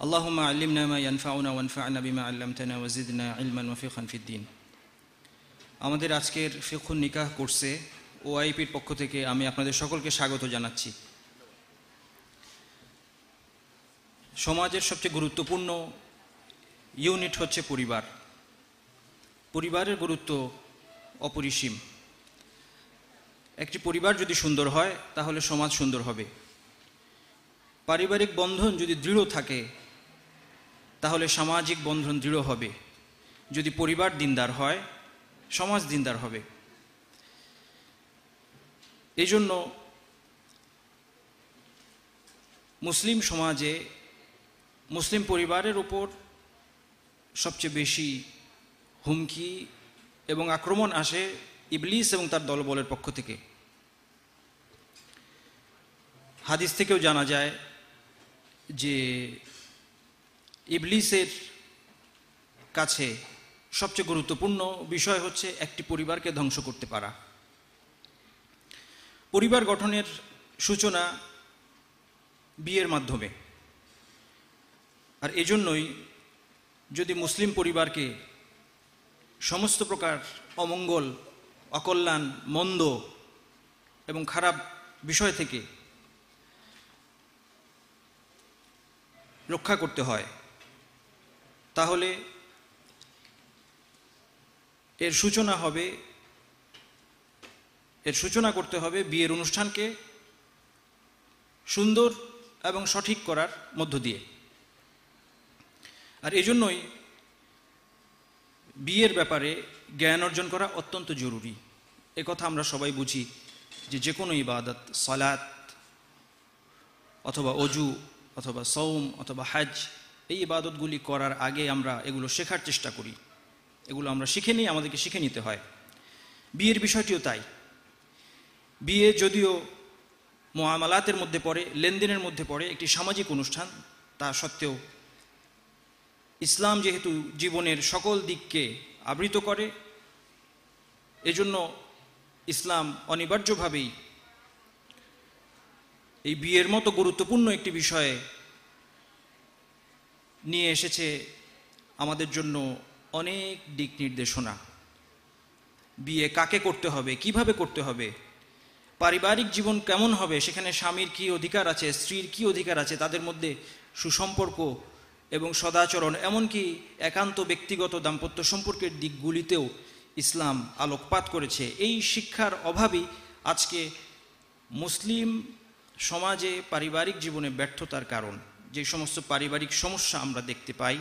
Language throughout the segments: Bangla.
اللهم علمنا ما ينفعنا وانفعنا بما علمتنا وزدنا علما وفقها في الدين আমাদের আজকের ফিখুন নিকাহ কোর্সে ওআইপির পক্ষ থেকে আমি আপনাদের সকলকে স্বাগত জানাচ্ছি সমাজের সবচেয়ে গুরুত্বপূর্ণ ইউনিট হচ্ছে পরিবার পরিবারের গুরুত্ব অপরিসীম একটি পরিবার যদি সুন্দর হয় তাহলে সমাজ সুন্দর হবে পারিবারিক বন্ধন যদি দৃঢ় থাকে তাহলে সামাজিক বন্ধন দৃঢ় হবে। যদি পরিবার দিনদার হয়, সমাজ দিনদার হবে। এই জন্য মুসলিম সমাজে মুসলিম পরিবারের উপর সবচেয়ে বেশি হুমকি এবং আক্রমণ আসে ইবলিস এবং তার দলবলের পক্ষ থেকে। হাদিস থেকেও জানা যায় যে ইবলিসের কাছে সবচেয়ে গুরুত্বপূর্ণ বিষয় হচ্ছে একটি পরিবারকে ধ্বংস করতে পারা। পরিবার গঠনের সূচনা বিয়ের মাধ্যমে। আর এজন্যই যদি মুসলিম পরিবারকে সমস্ত প্রকার অমঙ্গল, অকল্যাণ, মন্দ এবং খারাপ বিষয় থেকে রক্ষা করতে হয় তাহলে এর সূচনা হবে, এর সূচনা করতে হবে বিয়ের অনুষ্ঠানকে সুন্দর এবং সঠিক করার মধ্য দিয়ে। আর এজন্যই বিয়ের ব্যাপারে জ্ঞান অর্জন করা অত্যন্ত জরুরি। কথা আমরা সবাই বুঝি যে যে কোনো ইবাদত, সালাত, অথবা অজু, অথবা সৌম অথবা হাজ এই ইবাদতগুলি করার আগে আমরা এগুলো শেখার চেষ্টা করি। এগুলো আমরা শিখে নিই, আমাদেরকে শিখে নিতে হয়। বিয়ের বিষয়টিও তাই। বিয়ে যদিও মোয়ামালাতের মধ্যে পড়ে, লেনদেনের মধ্যে পড়ে, একটি সামাজিক অনুষ্ঠান, তা সত্ত্বেও ইসলাম যেহেতু জীবনের সকল দিককে আবৃত করে, এজন্য ইসলাম অনিবার্যভাবেই এই বিয়ের মতো গুরুত্বপূর্ণ একটি বিষয়ে নিয়ে এসেছে আমাদের জন্য অনেক দিক নির্দেশনা। বিয়ে কাকে করতে হবে, কীভাবে করতে হবে, পারিবারিক জীবন কেমন হবে, সেখানে স্বামীর কি অধিকার আছে, স্ত্রীর কি অধিকার আছে, তাদের মধ্যে সুসম্পর্ক এবং সদাচরণ, এমনকি একান্ত ব্যক্তিগত দাম্পত্য সম্পর্কের দিকগুলিতেও ইসলাম আলোকপাত করেছে। এই শিক্ষার অভাবই আজকে মুসলিম সমাজে পারিবারিক জীবনে ব্যর্থতার কারণ। যে সমস্ত পারিবারিক সমস্যা আমরা দেখতে পাই,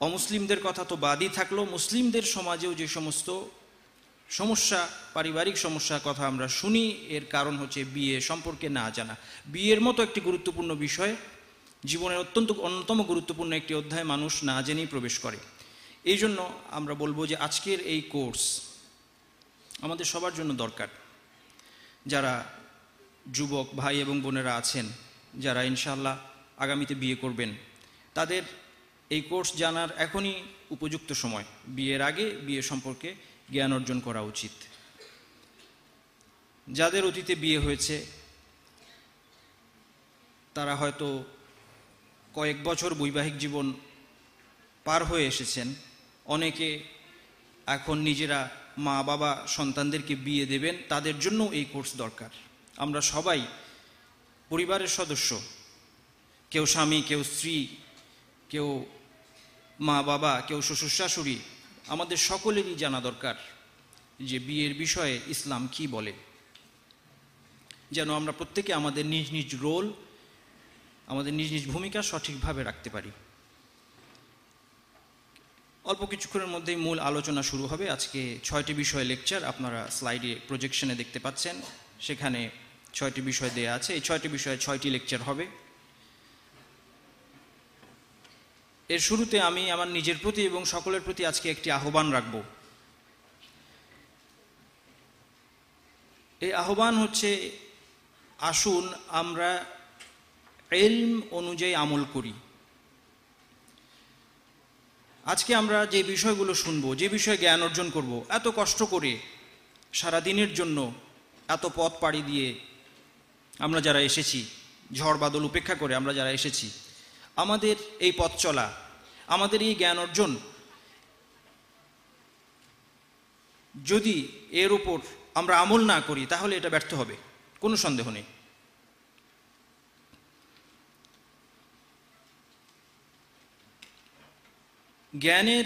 অমুসলিমদের কথা তো বাদই থাকল, মুসলিমদের সমাজেও যে সমস্ত সমস্যা, পারিবারিক সমস্যার কথা আমরা শুনি, এর কারণ হচ্ছে বিয়ে সম্পর্কে না জানা। বিয়ের মতো একটি গুরুত্বপূর্ণ বিষয়, জীবনের অত্যন্ত অন্যতম গুরুত্বপূর্ণ একটি অধ্যায়, মানুষ না জেনেই প্রবেশ করে। এই জন্য আমরা বলব যে আজকের এই কোর্স আমাদের সবার জন্য দরকার। যারা যুবক, ভাই এবং বোনেরা আছেন যারা ইনশাল্লাহ আগামীতে বিয়ে করবেন, তাদের এই কোর্স জানার এখনই উপযুক্ত সময়। বিয়ের আগে বিয়ে সম্পর্কে জ্ঞান অর্জন করা উচিত। যাদের অতীতে বিয়ে হয়েছে, তারা হয়তো কয়েক বছর বৈবাহিক জীবন পার হয়ে এসেছেন। অনেকে এখন নিজেরা মা বাবা সন্তানদেরকে বিয়ে দেবেন, তাদের জন্য এই কোর্স দরকার। আমরা সবাই পরিবারের সদস্য। কেউ স্বামী, কেউ স্ত্রী, কেউ মা, বাবা, কেউ শ্বশুর, শাশুড়ি, আমাদের সকলেরই জানা দরকার যে বিয়ের বিষয়ে ইসলাম কি বলে। যেন আমরা প্রত্যেকে আমাদের নিজ নিজ রোল, আমাদের নিজ নিজ ভূমিকা সঠিকভাবে রাখতে পারি। অল্প কিছুক্ষণের মধ্যেই মূল আলোচনা শুরু হবে। আজকে ছয়টি বিষয় লেকচার আপনারা স্লাইডে, প্রজেকশনে দেখতে পাচ্ছেন। সেখানে ছয়টি বিষয় দেয়া আছে। এই ছয়টি বিষয়ে ছয়টি লেকচার হবে। এর শুরুতে আমি আমার নিজের প্রতি এবং সকলের প্রতি আজকে একটি আহ্বান রাখব। এই আহ্বান হচ্ছে, আসুন আমরা এলম অনুযায়ী আমল করি। আজকে আমরা যে বিষয়গুলো শুনব, যে বিষয়ে জ্ঞান অর্জন করব, এত কষ্ট করে সারা দিনের জন্য, এত পথ পাড়ি দিয়ে আমরা যারা এসেছি, ঝড় বাদল উপেক্ষা করে আমরা যারা এসেছি, আমাদের এই পথ চলা, আমাদের এই জ্ঞান অর্জন, যদি এর উপর আমরা আমল না করি, তাহলে এটা ব্যর্থ হবে। কোনো সন্দেহ নেই। জ্ঞানের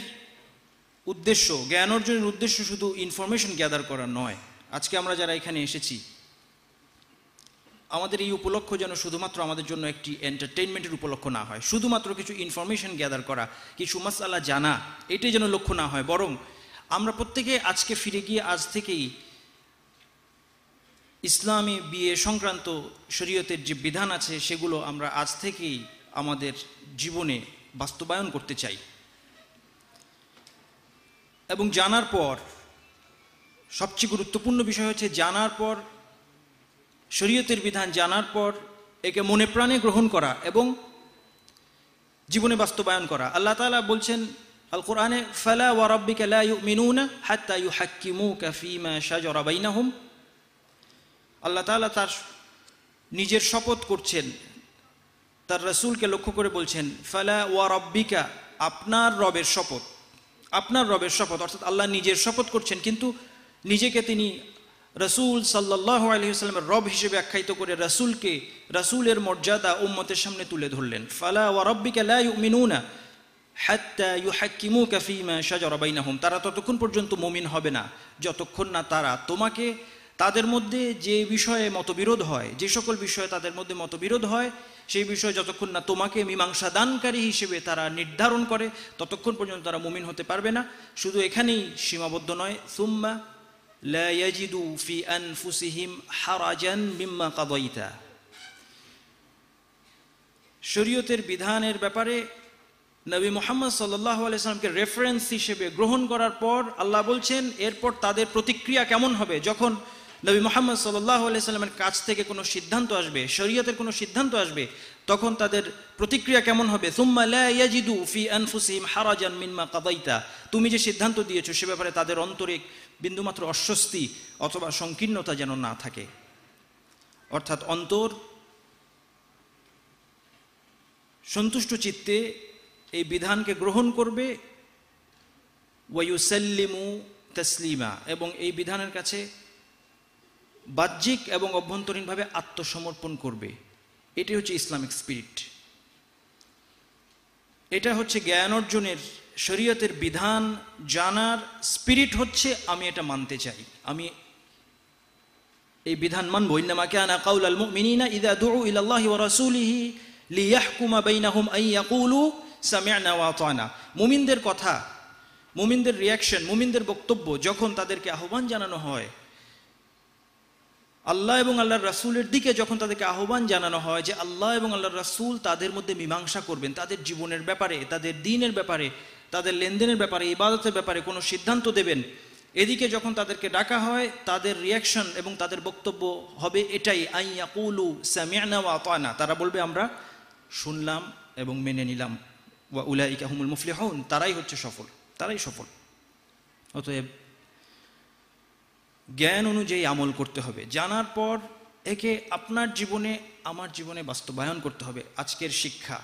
উদ্দেশ্য, জ্ঞান অর্জনের উদ্দেশ্য শুধু ইনফরমেশন গ্যাদার করা নয়। আজকে আমরা যারা এখানে এসেছি আমাদের এই উপলক্ষ যেন শুধুমাত্র আমাদের জন্য একটি এন্টারটেনমেন্টের উপলক্ষ না হয়, শুধুমাত্র কিছু ইনফরমেশন গ্যাদার করা, কিছু মাসালা জানা, এটাই যেন লক্ষ্য না হয়। বরং আমরা প্রত্যেকে আজকে ফিরে গিয়ে আজ থেকেই ইসলামী বিয়ে সংক্রান্ত শরীয়তের যে বিধান আছে, সেগুলো আমরা আজ থেকেই আমাদের জীবনে বাস্তবায়ন করতে চাই। এবং জানার পর সবচেয়ে গুরুত্বপূর্ণ বিষয় হচ্ছে, জানার পর শরীয়তের বিধান জানার পর একে মনে প্রাণে গ্রহণ করা এবং জীবনে বাস্তবায়ন করা। আল্লাহ তালা বলছেন আল কোরআনে ফালা ওয়ারব্বিকা লা ইউমিনুনা হাত্তা ইউহাক্কিমুকা ফীমা শাজারা বাইনাহুম। আল্লাহ তাআলা তার নিজের শপথ করছেন। তার রসুলকে লক্ষ্য করে বলছেন, ফালা ওয়ারব্বিকা আপনার রবের শপথ, আপনার রবের শপথ। অর্থাৎ আল্লাহ নিজের শপথ করছেন, কিন্তু নিজেকে তিনি রসুল সাল্লাহ আলহিহাস্লামের রব হিসেবে আখ্যায়িত করে রসুলকে রসুলের মর্যাদা উম্মতের সামনে তুলে ধরলেন। ফালা লা ফীমা শাজারা বাইনাহুম। তারা ততক্ষণ পর্যন্ত মুমিন হবে না। যতক্ষণ না তারা তোমাকে তাদের মধ্যে যে বিষয়ে মতবিরোধ হয়, যে সকল বিষয়ে তাদের মধ্যে মতবিরোধ হয়, সেই বিষয়ে যতক্ষণ না তোমাকে মীমাংসা দানকারী হিসেবে তারা নির্ধারণ করে, ততক্ষণ পর্যন্ত তারা মুমিন হতে পারবে না। শুধু এখানেই সীমাবদ্ধ নয়। সুম্মা لا يجدوا في أنفسهم حرجا مما قضيت শরীয়তের বিধানের ব্যাপারে নবী মোহাম্মদ সাল্লাহ আলাইসালামকে রেফারেন্স হিসেবে গ্রহণ করার পর আল্লাহ বলছেন এরপর তাদের প্রতিক্রিয়া কেমন হবে যখন নবী মোহাম্মদ সাল্লাহ আলাইসাল্লামের কাছ থেকে কোনো সিদ্ধান্ত আসবে শরীয়তের কোনো সিদ্ধান্ত আসবে তখন তাদের প্রতিক্রিয়া কেমন হবে সুম্মা লা ইয়াজিদু ফি আনফুসিহিম হারাজান মিম্মা কাদাইতা তুমি যে সিদ্ধান্ত দিয়েছো সে ব্যাপারে তাদের অন্তরে বিন্দুমাত্র অস্বস্তি অথবা সংকীর্ণতা যেন না থাকে। অর্থাৎ অন্তর সন্তুষ্ট চিত্তে এই বিধানকে গ্রহণ করবে। ওয়াইউসাল্লিমু তসলিমা এবং এই বিধানের কাছে বাহ্যিক এবং অভ্যন্তরীণভাবে আত্মসমর্পণ করবে। এটি হচ্ছে ইসলামিক স্পিরিট। এটা হচ্ছে জ্ঞান অর্জনের শরীয়তের বিধান জানার স্পিরিট হচ্ছে, আমি এটা মানতে চাই। আমি এই বিধান মানবো। ইন্নামা কানা কাউল আল মুমিনিনা ইদা দুউ ইলা আল্লাহি ওয়া রাসূলিহি লিয়াহকুমা বাইনাহুম মুমিনদের কথা, মুমিনদের রিয়াকশন মুমিনদের বক্তব্য যখন তাদেরকে আহ্বান জানানো হয়, আল্লাহ এবং আল্লাহর রাসূলের দিকে যখন তাদেরকে আহ্বান জানানো হয় যে আল্লাহ এবং আল্লাহর রাসূল তাদের মধ্যে মীমাংসা করবেন, তাদের জীবনের ব্যাপারে, তাদের দিনের ব্যাপারে তাদের লেনদেনের ব্যাপারে, ইবাদতের ব্যাপারে কোনো সিদ্ধান্ত দেবেন, এদিকে যখন তাদেরকে ডাকা হয়, তাদের রিয়াকশন এবং তাদের বক্তব্য হবে এটাই আইয়াকুলু সামিয়ানা ওয়া তারা বলবে, আমরা শুনলাম এবং মেনে নিলাম। ওয়া উলাইকা হুমুল মুফলিহুন। তারাই হচ্ছে সফল। তারাই সফল। অতএব জ্ঞান অনুযায়ী আমল করতে হবে। জানার পর একে আপনার জীবনে, আমার জীবনে বাস্তবায়ন করতে হবে। আজকের শিক্ষা।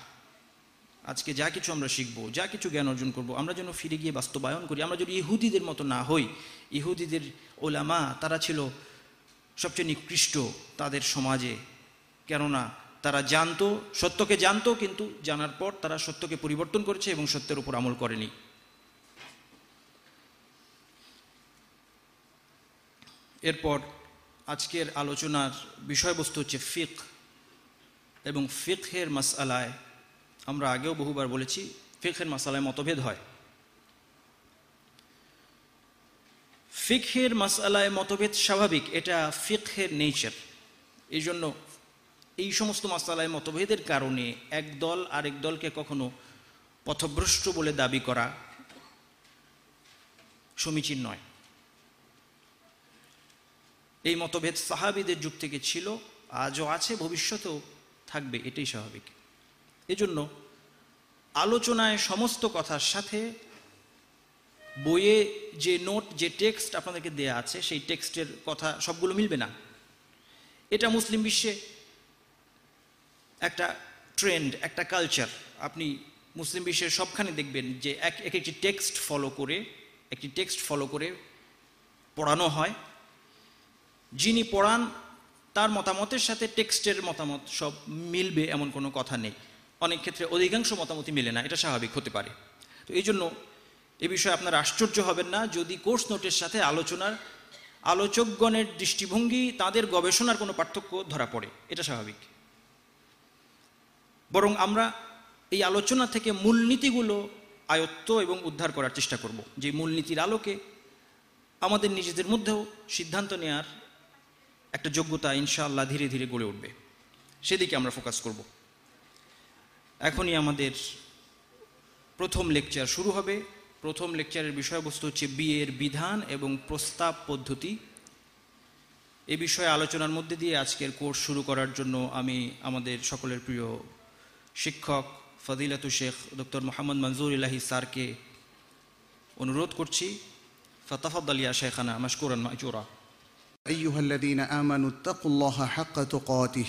আজকে যা কিছু আমরা শিখব, যা কিছু জ্ঞান অর্জন করব, আমরা যেন ফিরে গিয়ে বাস্তবায়ন করি, আমরা যদি ইহুদিদের মতো না হই। ইহুদিদের ওলামা, তারা ছিল সবচেয়ে নিকৃষ্ট তাদের সমাজে। কেননা তারা জানতো, সত্যকে জানতো, কিন্তু জানার পর তারা সত্যকে পরিবর্তন করেছে এবং সত্যের উপর আমল করেনি। এরপর আজকের আলোচনার বিষয়বস্তু হচ্ছে ফিক এবং ফিকহের মাসালায় আমরা আগেও বহুবার বলেছি, ফিকহের মাসালায় মতভেদ হয়। ফিকহের মাসালায় মতভেদ স্বাভাবিক, এটা ফিকহের নেচার। এই জন্য এই সমস্ত মাসালায় মতভেদের কারণে এক দল আরেক দলকে কখনো পথভ্রষ্ট বলে দাবি করা সমীচীন নয়। এই মতভেদ সাহাবিদের যুগ থেকে ছিল, আজও আছে, ভবিষ্যতেও থাকবে, এটাই স্বাভাবিক। এজন্য আলোচনায় সমস্ত কথার সাথে বইয়ে যে নোট, যে টেক্সট আপনাদেরকে দেয়া আছে, সেই টেক্সটের কথা সবগুলো মিলবে না। এটা মুসলিম বিশ্বে একটা ট্রেন্ড, একটা কালচার। আপনি মুসলিম বিশ্বের সবখানে দেখবেন যে এক এক একটি টেক্সট ফলো করে, একটি টেক্সট ফলো করে পড়ানো হয়। যিনি পড়ান, তার মতামতের সাথে টেক্সটের মতামত সব মিলবে এমন কোনো কথা নেই। অনেক ক্ষেত্রে অধিকাংশ মতামতই মেলে না, এটা স্বাভাবিক হতে পারে। তো এই জন্য এ বিষয়ে আপনার আশ্চর্য হবেন না, যদি কোর্স নোটের সাথে আলোচনার আলোচকগণের দৃষ্টিভঙ্গি, তাদের গবেষণার কোনো পার্থক্য ধরা পড়ে, এটা স্বাভাবিক। বরং আমরা এই আলোচনা থেকে মূলনীতিগুলো আয়ত্ত এবং উদ্ধার করার চেষ্টা করব, যে মূলনীতির আলোকে আমাদের নিজেদের মধ্যেও সিদ্ধান্ত নেয়ার একটা যোগ্যতা ইনশাআল্লাহ ধীরে ধীরে গড়ে উঠবে। সেদিকে আমরা ফোকাস করব। এখনই আমাদের প্রথম লেকচার শুরু হবে প্রথম লেকচারের বিষয়বস্তু হচ্ছে বিয়ের বিধান এবং প্রস্তাব পদ্ধতি এ বিষয়ে আলোচনার মধ্যে দিয়ে আজকের কোর্স শুরু করার জন্য আমি আমাদের সকলের প্রিয় শিক্ষক ফদিলাতু শেখ ডক্টর মোহাম্মদ মঞ্জুর ইলাহি স্যারকে অনুরোধ করছি ফতাফদ্দালিয়া শেখানা মশকুরান মাইচুরা أيها الذين آمنوا اتقوا الله حق تقاته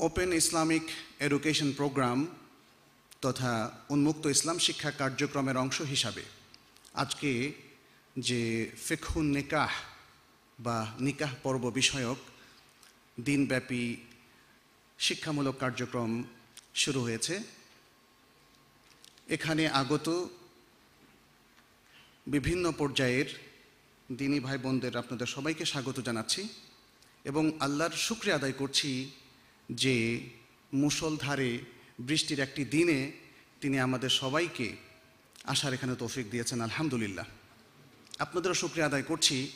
ওপেন ইসলামিক এডুকেশন প্রোগ্রাম তথা উন্মুক্ত ইসলাম শিক্ষা কার্যক্রমের অংশ হিসাবে আজকে যে ফিখুন নিকাহ বা নিকাহ পর্ব বিষয়ক দিনব্যাপী শিক্ষামূলক কার্যক্রম শুরু হয়েছে। এখানে আগত বিভিন্ন পর্যায়ের দিনী ভাই বোনদের আপনাদের সবাইকে স্বাগত জানাচ্ছি এবং আল্লাহর শুক্রিয়া আদায় করছি যে মুসলধারে বৃষ্টির একটি দিনে তিনি আমাদের সবাইকে আসার এখানে তৌফিক দিয়েছেন, আলহামদুলিল্লাহ। আপনাদেরও শুক্রিয়া আদায় করছি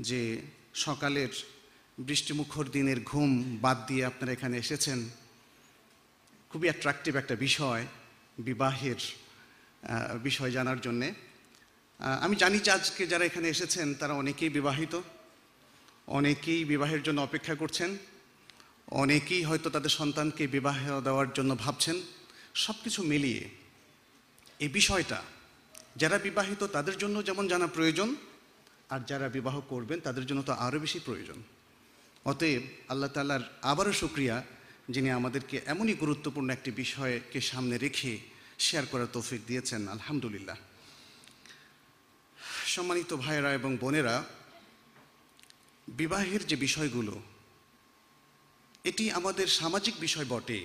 যে সকালের বৃষ্টিমুখর দিনের ঘুম বাদ দিয়ে আপনারা এখানে এসেছেন। খুবই অ্যাট্রাকটিভ একটা বিষয়, বিবাহের বিষয় জানার জন্যে। আমি জানি যে আজকে যারা এখানে এসেছেন, তারা অনেকেই বিবাহিত, অনেকেই বিবাহের জন্য অপেক্ষা করছেন। অনেকেই হয়তো তাদের সন্তানকে বিবাহ দেওয়ার জন্য ভাবছেন সব কিছু মিলিয়ে। এই বিষয়টা, যারা বিবাহিত তাদের জন্য যেমন জানা প্রয়োজন, আর যারা বিবাহ করবেন তাদের জন্য তো আরও বেশি প্রয়োজন। অতএব আল্লাহ তাল্লার আবারও শুক্রিয়া, যিনি আমাদেরকে এমনই গুরুত্বপূর্ণ একটি বিষয়কে সামনে রেখে শেয়ার করার তৌফিক দিয়েছেন, আলহামদুলিল্লাহ। সম্মানিত ভাইয়েরা এবং বোনেরা, বিবাহের যে বিষয়গুলো এটি আমাদের সামাজিক বিষয় বটে।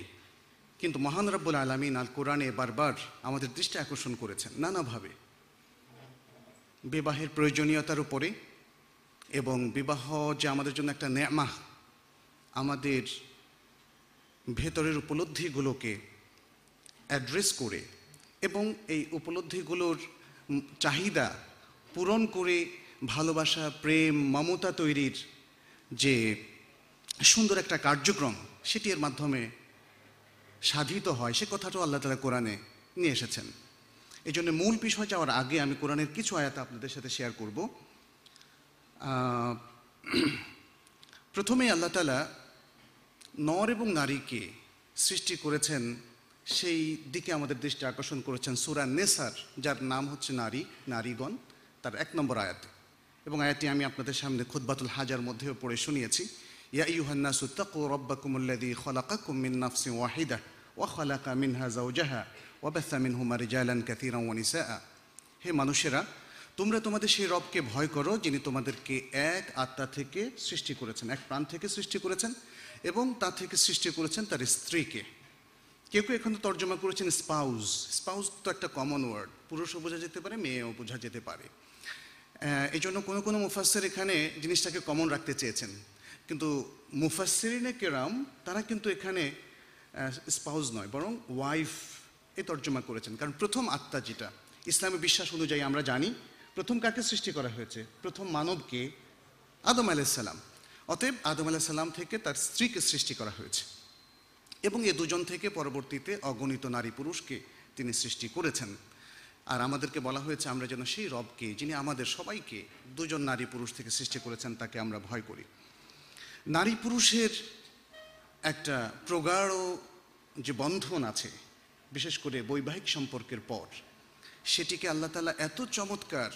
কিন্তু মহান রব্বুল আলমিন আল কোরআনে বারবার আমাদের দৃষ্টি আকর্ষণ করেছেন নানাভাবে। বিবাহের প্রয়োজনীয়তার উপরে এবং বিবাহ যে আমাদের জন্য একটা নেমা, আমাদের ভেতরের উপলব্ধিগুলোকে অ্যাড্রেস করে এবং এই উপলব্ধিগুলোর চাহিদা পূরণ করে ভালোবাসা, প্রেম, মমতা তৈরির যে সুন্দর একটা কার্যক্রম সেটি এর মাধ্যমে সাধিত হয়। সে কথাটাও আল্লাহ তালা কোরআনে নিয়ে এসেছেন। এই জন্য মূল বিষয় যাওয়ার আগে আমি কোরআনের কিছু আয়াত আপনাদের সাথে শেয়ার করব। প্রথমেই আল্লাহ তালা নর এবং নারীকে সৃষ্টি করেছেন, সেই দিকে আমাদের দৃষ্টি আকর্ষণ করেছেন সুরা নেসার, যার নাম হচ্ছে নারী, নারীগণ, তার এক নম্বর আয়াতে। এবং আয়াতটি আমি আপনাদের সামনে খুদ্বাতুল হাজার মধ্যেও পড়ে শুনিয়েছি। ইয়া ইউহান্নাসু তাকু রব্বাকুমুল্লাযী খলাকাকুম মিন নাফসিন ওয়াহিদা ওয়া খালাকা মিনহা যাওজাহা ওয়া বাসা মিনহুমা রিজালান কাসীরান ওয়া নিসাআ হে মানুষেরা, তোমরা তোমাদের সেই রবকে ভয় করো যিনি তোমাদেরকে এক আত্মা থেকে সৃষ্টি করেছেন, এক প্রাণ থেকে সৃষ্টি করেছেন এবং তা থেকে সৃষ্টি করেছেন তার স্ত্রীকে। কেউ কেউ এখানে তর্জমা করেছেন স্পাউস স্পাউস তো একটা কমন ওয়ার্ড পুরুষও বোঝা যেতে পারে, মেয়েও বোঝা যেতে পারে। এই জন্য কোনো কোনো মুফাসসির এখানে জিনিসটাকে কমন রাখতে চেয়েছেন। কিন্তু মুফাসসিরিনে কেরাম, তারা কিন্তু এখানে স্পাউস নয়, বরং ওয়াইফ এ তর্জমা করেছেন। কারণ প্রথম আত্মা যেটা, ইসলামী বিশ্বাস অনুযায়ী আমরা জানি, প্রথম কাকে সৃষ্টি করা হয়েছে? প্রথম মানবকে আদম আলাইসাল্লাম অতএব আদম আলাইসাল্লাম থেকে তার স্ত্রীকে সৃষ্টি করা হয়েছে। এবং এ দুজন থেকে পরবর্তীতে অগণিত নারী পুরুষকে তিনি সৃষ্টি করেছেন। আর আমাদেরকে বলা হয়েছে, আমরা যেন সেই রবকে, যিনি আমাদের সবাইকে দুজন নারী পুরুষ থেকে সৃষ্টি করেছেন, তাকে আমরা ভয় করি। নারী পুরুষের একটা প্রগাঢ় যে বন্ধন আছে, বিশেষ করে বৈবাহিক সম্পর্কের পর, সেটিকে আল্লাহ তালা এত চমৎকার,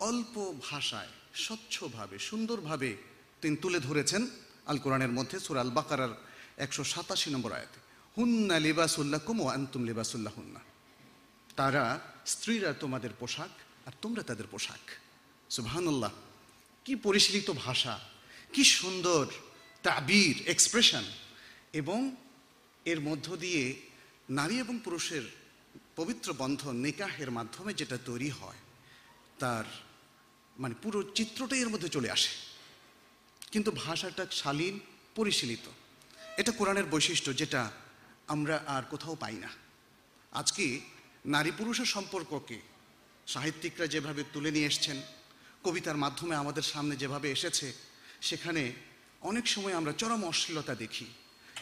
অল্প ভাষায়, স্বচ্ছভাবে, সুন্দরভাবে তিনি তুলে ধরেছেন আল কোরআনের মধ্যে সুর আল বাকারার একশো সাতাশি নম্বর আয়াতে। হুন্না লিবাসুল্লাকুম ও আন্তুম লিবাসুল্লাহ হুন্না তারা, স্ত্রীরা তোমাদের পোশাক আর তোমরা তাদের পোশাক। সুবহানাল্লাহ, কি পরিশীলিত ভাষা। কি সুন্দর তাবির এক্সপ্রেশন এবং এর মধ্য দিয়ে নারী এবং পুরুষের পবিত্র বন্ধন, নিকাহের মাধ্যমে যেটা তৈরি হয়, তার মানে পুরো চিত্রটাই এর মধ্যে চলে আসে। কিন্তু ভাষাটা শালীন, পরিশীলিত। এটা কোরআনের বৈশিষ্ট্য যেটা আমরা আর কোথাও পাই না। আজকে নারী পুরুষের সম্পর্ককে সাহিত্যিকরা যেভাবে তুলে নিয়ে এসছেন, কবিতার মাধ্যমে আমাদের সামনে যেভাবে এসেছে সেখানে অনেক সময় আমরা চরম অশ্লীলতা দেখি,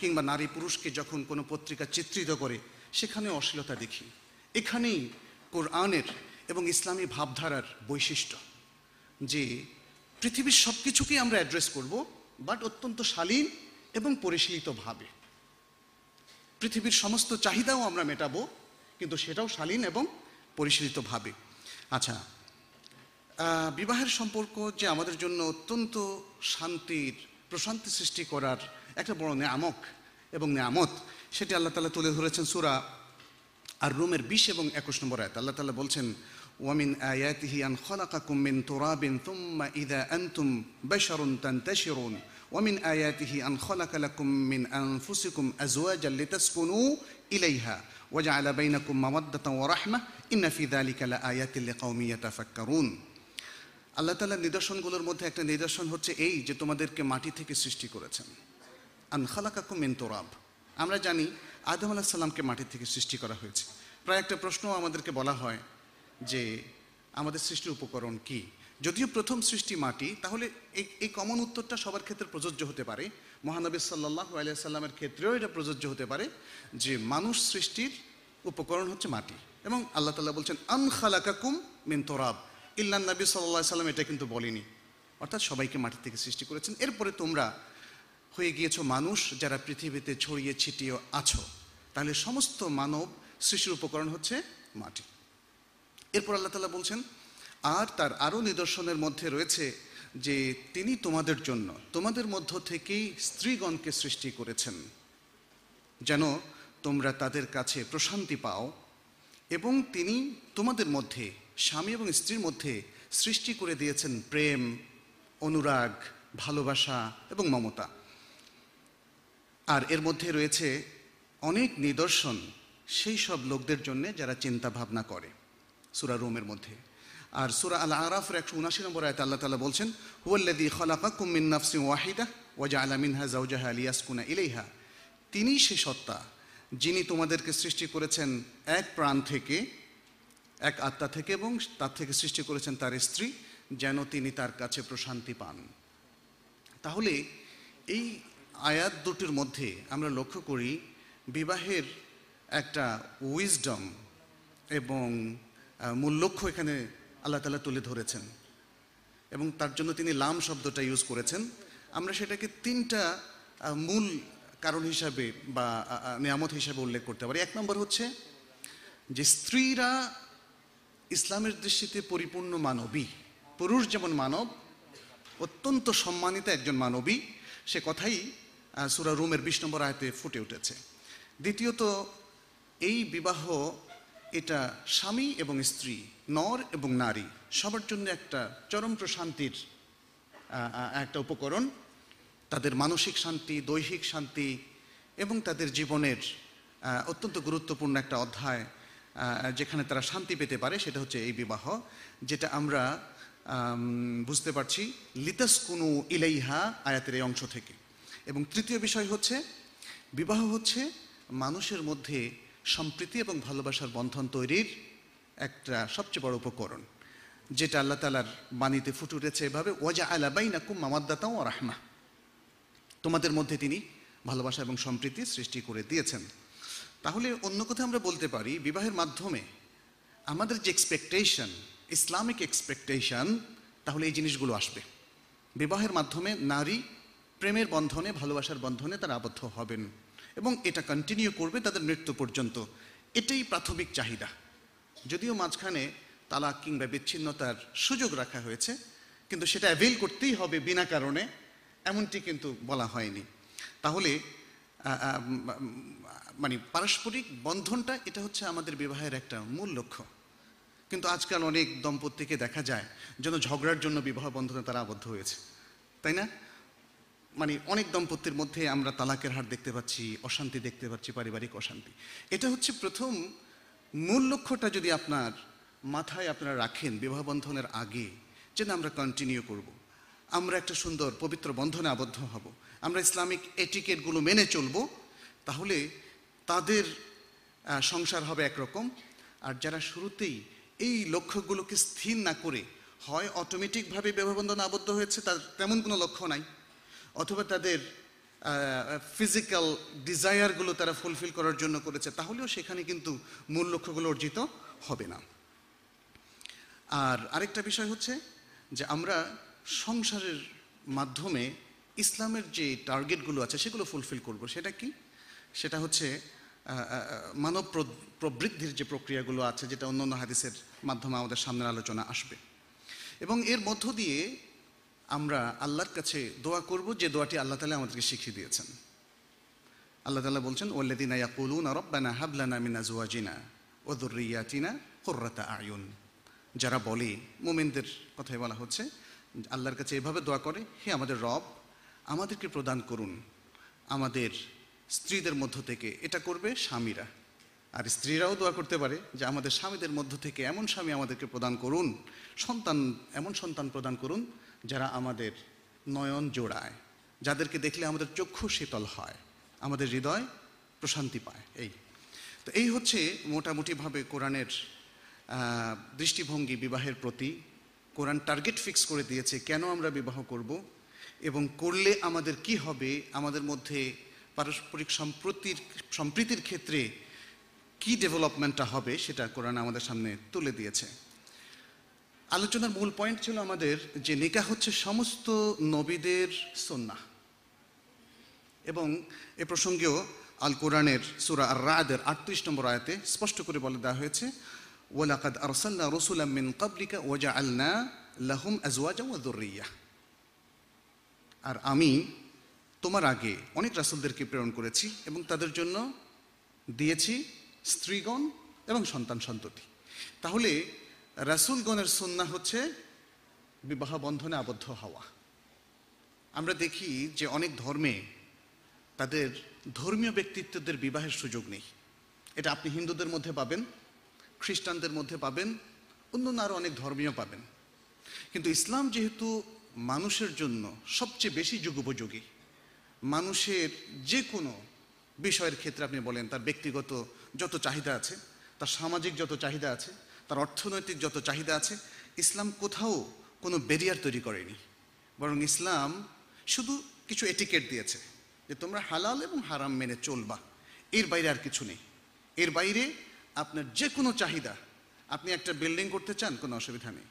কিংবা নারী পুরুষকে যখন কোনো পত্রিকা চিত্রিত করে, সেখানে অশ্লীলতা দেখি। এখানেই কোরআনের এবং ইসলামী ভাবধারার বৈশিষ্ট্য, যে পৃথিবীর সব কিছুকেই আমরা অ্যাড্রেস করব বাট অত্যন্ত শালীন এবং পরিশীলিতভাবে পৃথিবীর সমস্ত চাহিদাও আমরা মেটাবো, কিন্তু সেটাও শালীন এবং পরিশীলিতভাবে আচ্ছা বিবাহের সম্পর্ক যে আমাদের জন্য অত্যন্ত শান্তির, প্রশান্তি সৃষ্টি করার একটা বড় নেয়ামক এবং নিয়ামত, সেটি আল্লাহ তালা তুলে ধরেছেন সুরা আর রুমের বিশ এবং একুশ নম্বর আয়াত। আল্লাহ তালা বলছেন, ওয়ামিন আয়াতিহি আন খলাকাকুম তোরা বিন তুম্মা ইদা আনতুম তান তানতাশিরুন। ওয়ামিন আয়াতিহি আন খলাকালাকুম মিন আনফুসিকুম আজওয়াজাল লিতাসকুনু ইলাইহা। ওয়াজআলা বাইনাকুম মাওয়াদ্দাতান ওয়া রাহমা ইন্না ফি যালিকা লাআয়াতিল লিকাওমিন ইয়াতাফাক্কারুন। আল্লাহ তালার নিদর্শনগুলোর মধ্যে একটা নিদর্শন হচ্ছে এই যে তোমাদেরকে মাটি থেকে সৃষ্টি করেছেন। আন খালাকাকুম মিন তোরাব। আমরা জানি আদম আলাহ সাল্লামকে মাটি থেকে সৃষ্টি করা হয়েছে। প্রায় একটা প্রশ্ন আমাদেরকে বলা হয় যে আমাদের সৃষ্টির উপকরণ কি? যদিও প্রথম সৃষ্টি মাটি, তাহলে এই এই কমন উত্তরটা সবার ক্ষেত্রে প্রযোজ্য হতে পারে। মহানবী সাল্লাহ আলিয়া সাল্লামের ক্ষেত্রেও এটা প্রযোজ্য হতে পারে যে মানুষ সৃষ্টির উপকরণ হচ্ছে মাটি। এবং আল্লাহ তাল্লাহ বলছেন, আন খালাকাকুম মিন ইল্লান নবী সাল্লাহ সাল্লাম এটা কিন্তু বলেনি। অর্থাৎ সবাইকে মাটি থেকে সৃষ্টি করেছেন। এরপরে তোমরা হয়ে গিয়েছো মানুষ যারা পৃথিবীতে ছড়িয়ে ছিটিয়ে আছো। তাহলে সমস্ত মানব সৃষ্টির উপকরণ হচ্ছে মাটি। এরপর আল্লাহ তালা বলছেন, আর তার আরও নিদর্শনের মধ্যে রয়েছে যে তিনি তোমাদের জন্য, তোমাদের মধ্য থেকেই স্ত্রীগণকে সৃষ্টি করেছেন। যেন তোমরা তাদের কাছে প্রশান্তি পাও এবং তিনি তোমাদের মধ্যে স্বামী এবং স্ত্রীর মধ্যে সৃষ্টি করে দিয়েছেন প্রেম, অনুরাগ, ভালোবাসা এবং মমতা। আর এর মধ্যে রয়েছে অনেক নিদর্শন সেই সব লোকদের জন্য যারা চিন্তা ভাবনা করে সুরা রোমের মধ্যে। আর সুরা আল আরাফের একশো উনাশি নম্বর আয়তে আল্লাহ তালা বলছেন হুয়াল্লাদি খলাকাকুম মিন নাফসিন ওয়াহিদা ওয়াজা আলা মিনহা জাউজাহা লিয়াসকুনা ইলেহা তিনি সে সত্তা যিনি তোমাদেরকে সৃষ্টি করেছেন এক প্রাণ থেকে এক আত্মা থেকে এবং তার থেকে সৃষ্টি করেছেন তার স্ত্রী, যেন তিনি তার কাছে প্রশান্তি পান। তাহলে এই আয়াত দুটির মধ্যে আমরা লক্ষ্য করি বিবাহের একটা উইজডম এবং মূল লক্ষ্য এখানে আল্লাহ তালা তুলে ধরেছেন এবং তার জন্য তিনি লাম শব্দটা ইউজ করেছেন। আমরা সেটাকে তিনটা মূল কারণ হিসাবে বা নিয়ামত হিসাবে উল্লেখ করতে পারি। এক নম্বর হচ্ছে যে স্ত্রীরা ইসলামের দৃষ্টিতে পরিপূর্ণ মানবী, পুরুষ যেমন মানব, অত্যন্ত সম্মানিত একজন মানবী, সে কথাই সূরা রুমের বিশ নম্বর আয়তে ফুটে উঠেছে। দ্বিতীয়ত, এই বিবাহ, এটা স্বামী এবং স্ত্রী, নর এবং নারী, সবার জন্য একটা চরম প্রশান্তির একটা উপকরণ। তাদের মানসিক শান্তি, দৈহিক শান্তি এবং তাদের জীবনের অত্যন্ত গুরুত্বপূর্ণ একটা অধ্যায়। যেখানে তারা শান্তি পেতে পারে, সেটা হচ্ছে এই বিবাহ, যেটা আমরা বুঝতে পারছি লিতাস কুনু ইলাইহা আয়াতের এই অংশ থেকে। এবং তৃতীয় বিষয় হচ্ছে, বিবাহ হচ্ছে মানুষের মধ্যে সম্প্রীতি এবং ভালোবাসার বন্ধন তৈরির একটা সবচেয়ে বড় উপকরণ, যেটা আল্লাহ তালার বাণীতে ফুটে উঠেছে এভাবে ওয়াজা আলা বাইনাকুম মামাদ্দাতাও ও রাহমা তোমাদের মধ্যে তিনি ভালোবাসা এবং সম্প্রীতি সৃষ্টি করে দিয়েছেন। তাহলে অন্য কথা আমরা বলতে পারি, বিবাহের মাধ্যমে আমাদের যে এক্সপেকটেশন ইসলামিক এক্সপেকটেশন তাহলে এই জিনিসগুলো আসবে। বিবাহের মাধ্যমে নারী প্রেমের বন্ধনে, ভালোবাসার বন্ধনে তারা আবদ্ধ হবেন এবং এটা কন্টিনিউ করবে তাদের মৃত্যু পর্যন্ত। এটাই প্রাথমিক চাহিদা। যদিও মাঝখানে তালাক কিংবা বিচ্ছিন্নতার সুযোগ রাখা হয়েছে, কিন্তু সেটা অ্যাভেল করতেই হবে বিনা কারণে, এমনটি কিন্তু বলা হয়নি। তাহলে মানে পারস্পরিক বন্ধনটা এটা হচ্ছে আমাদের বিবাহের একটা মূল লক্ষ্য। কিন্তু আজকাল অনেক দম্পতিকে দেখা যায় যেন ঝগড়ার জন্য বিবাহ বন্ধনে তারা আবদ্ধ হয়েছে। তাই না? মানে অনেক দম্পতির মধ্যে আমরা তালাকের হার দেখতে পাচ্ছি, অশান্তি দেখতে পাচ্ছি, পারিবারিক অশান্তি। এটা হচ্ছে প্রথম মূল লক্ষ্যটা যদি আপনার মাথায় আপনারা রাখেন বিবাহ বন্ধনের আগে যে না আমরা কন্টিনিউ করব। আমরা একটা সুন্দর পবিত্র বন্ধনে আবদ্ধ হব। আমরা ইসলামিক এটিকেটগুলো মেনে চলব। তাহলে তাদের সংসার হবে একরকম। আর যারা শুরুতেই এই লক্ষ্যগুলোকে স্থির না করে হয় অটোমেটিকভাবে বিবাহ বন্ধনে আবদ্ধ হয়েছে, তার তেমন কোনো লক্ষ্য নাই। অথবা তাদের ফিজিক্যাল ডিজায়ারগুলো তারা ফুলফিল করার জন্য করেছে, তাহলেও সেখানে কিন্তু মূল লক্ষ্যগুলো অর্জিত হবে না। আর আরেকটা বিষয় হচ্ছে যে আমরা সংসারের মাধ্যমে ইসলামের যে টার্গেটগুলো আছে, সেগুলো ফুলফিল করব। সেটা কি? সেটা হচ্ছে মানব প্র- প্রবৃদ্ধির যে প্রক্রিয়াগুলো আছে, যেটা অন্য অন্য হাদিসের মাধ্যমে আমাদের সামনের আলোচনা আসবে। এবং এর মধ্য দিয়ে আমরা আল্লাহর কাছে দোয়া করব, যে দোয়াটি আল্লাহ তালা আমাদেরকে শিখিয়ে দিয়েছেন। আল্লাহ তালা বলছেন ওল্লাদিনা ইয়াকুলুন রব্বানা হাবলানা মিন আজওয়াজিনা ও দুর্রিয়াতিনা কুররাতা আয়ুন। যারা বলে, মোমেনদের কথাই বলা হচ্ছে, আল্লাহর কাছে এভাবে দোয়া করে, হে আমাদের রব, আমাদেরকে প্রদান করুন। আমাদের স্ত্রীদের মধ্য থেকে। এটা করবে স্বামীরা। আর স্ত্রীরাও দোয়া করতে পারে যে আমাদের স্বামীদের মধ্য থেকে এমন স্বামী আমাদেরকে প্রদান করুন, সন্তান, এমন সন্তান প্রদান করুন যারা আমাদের নয়ন জোড়ায়, যাদেরকে দেখলে আমাদের চক্ষু শীতল হয়, আমাদের হৃদয় প্রশান্তি পায়। এই। তো এই হচ্ছে মোটামুটিভাবে কোরআনের দৃষ্টিভঙ্গি বিবাহের প্রতি। কোরআন টার্গেট ফিক্স করে দিয়েছে, কেন আমরা বিবাহ করব এবং করলে আমাদের কি হবে, আমাদের মধ্যে পারস্পরিক সম্প্রতির, সম্প্রীতির ক্ষেত্রে কি ডেভেলপমেন্টটা হবে সেটা কোরআন আমাদের সামনে তুলে দিয়েছে। আলোচনার মূল পয়েন্ট ছিল আমাদের যে নিকা হচ্ছে সমস্ত নবীদের সন্না এবং এ প্রসঙ্গেও আল কোরআনের সুরা আর রাদের আটত্রিশ নম্বর আয়াতে স্পষ্ট করে বলে দেওয়া হয়েছে, ওয়ালাকাদ আরসাল্লা রসুলাম মিন কাবলিকা ওয়াজা আলনা লাহুম আজওয়াজা ওয়া যুররিয়াহ। আর আমি তোমার আগে অনেক রাসূলদেরকে প্রেরণ করেছি এবং তাদের জন্য দিয়েছি স্ত্রীগণ এবং সন্তান সন্ততি। তাহলে রাসূলগণের সুন্নাহ হচ্ছে বিবাহ বন্ধনে আবদ্ধ হওয়া। আমরা দেখি যে অনেক ধর্মে তাদের ধর্মীয় ব্যক্তিত্বদের বিবাহের সুযোগ নেই। এটা আপনি হিন্দুদের মধ্যে পাবেন, খ্রিস্টানদের মধ্যে পাবেন, অন্যান্য আরও অনেক ধর্মীয় পাবেন। কিন্তু ইসলাম যেহেতু মানুষের জন্য সবচেয়ে বেশি যুগোপযোগী মানুষের যে কোনো বিষয়ের ক্ষেত্রে আপনি বলেন, তার ব্যক্তিগত যত চাহিদা আছে, তার সামাজিক যত চাহিদা আছে, তার অর্থনৈতিক যত চাহিদা আছে, ইসলাম কোথাও কোনো ব্যারিয়ার তৈরি করেনি। বরং ইসলাম শুধু কিছু এটিকেট দিয়েছে যে তোমরা হালাল এবং হারাম মেনে চলবা। এর বাইরে আর কিছু নেই। এর বাইরে আপনার যে কোনো চাহিদা, আপনি একটা বিল্ডিং করতে চান, কোনো অসুবিধা নেই।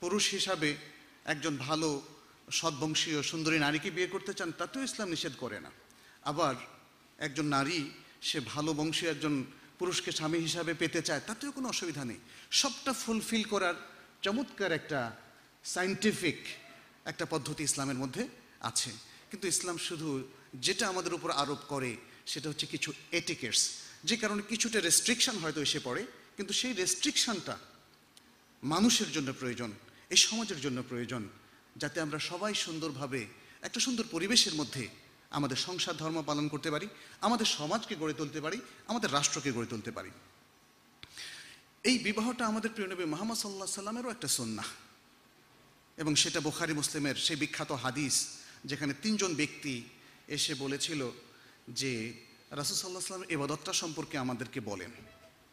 পুরুষ হিসাবে একজন ভালো সদ্বংশীয় সুন্দরী নারীকে বিয়ে করতে চান তাতেও ইসলাম নিষেধ করে না। আবার একজন নারী, সে ভালো বংশীয় একজন পুরুষকে স্বামী হিসাবে পেতে চায়, তাতেও কোনো অসুবিধা নেই। সবটা ফুলফিল করার চমৎকার একটা সাইন্টিফিক একটা পদ্ধতি ইসলামের মধ্যে আছে। কিন্তু ইসলাম শুধু যেটা আমাদের উপর আরোপ করে, সেটা হচ্ছে কিছু এটিকেটস যে কারণে কিছুটা রেস্ট্রিকশন হয়তো এসে পড়ে, কিন্তু সেই রেস্ট্রিকশনটা মানুষের জন্য প্রয়োজন, এই সমাজের জন্য প্রয়োজন। যাতে আমরা সবাই সুন্দরভাবে, একটা সুন্দর পরিবেশের মধ্যে আমাদের সংসার, ধর্ম পালন করতে পারি, আমাদের সমাজকে গড়ে তুলতে পারি, আমাদের রাষ্ট্রকে গড়ে তুলতে পারি। এই বিবাহটা আমাদের প্রিয় নবী মোহাম্মদ সাল্লাহ সাল্লামেরও একটা সন্না এবং সেটা বোখারি, মুসলিমের সেই বিখ্যাত হাদিস, যেখানে তিনজন ব্যক্তি এসে বলেছিল যে, রাসুল সাল্লাহ সাল্লাম এবাদতটা সম্পর্কে আমাদেরকে বলেন।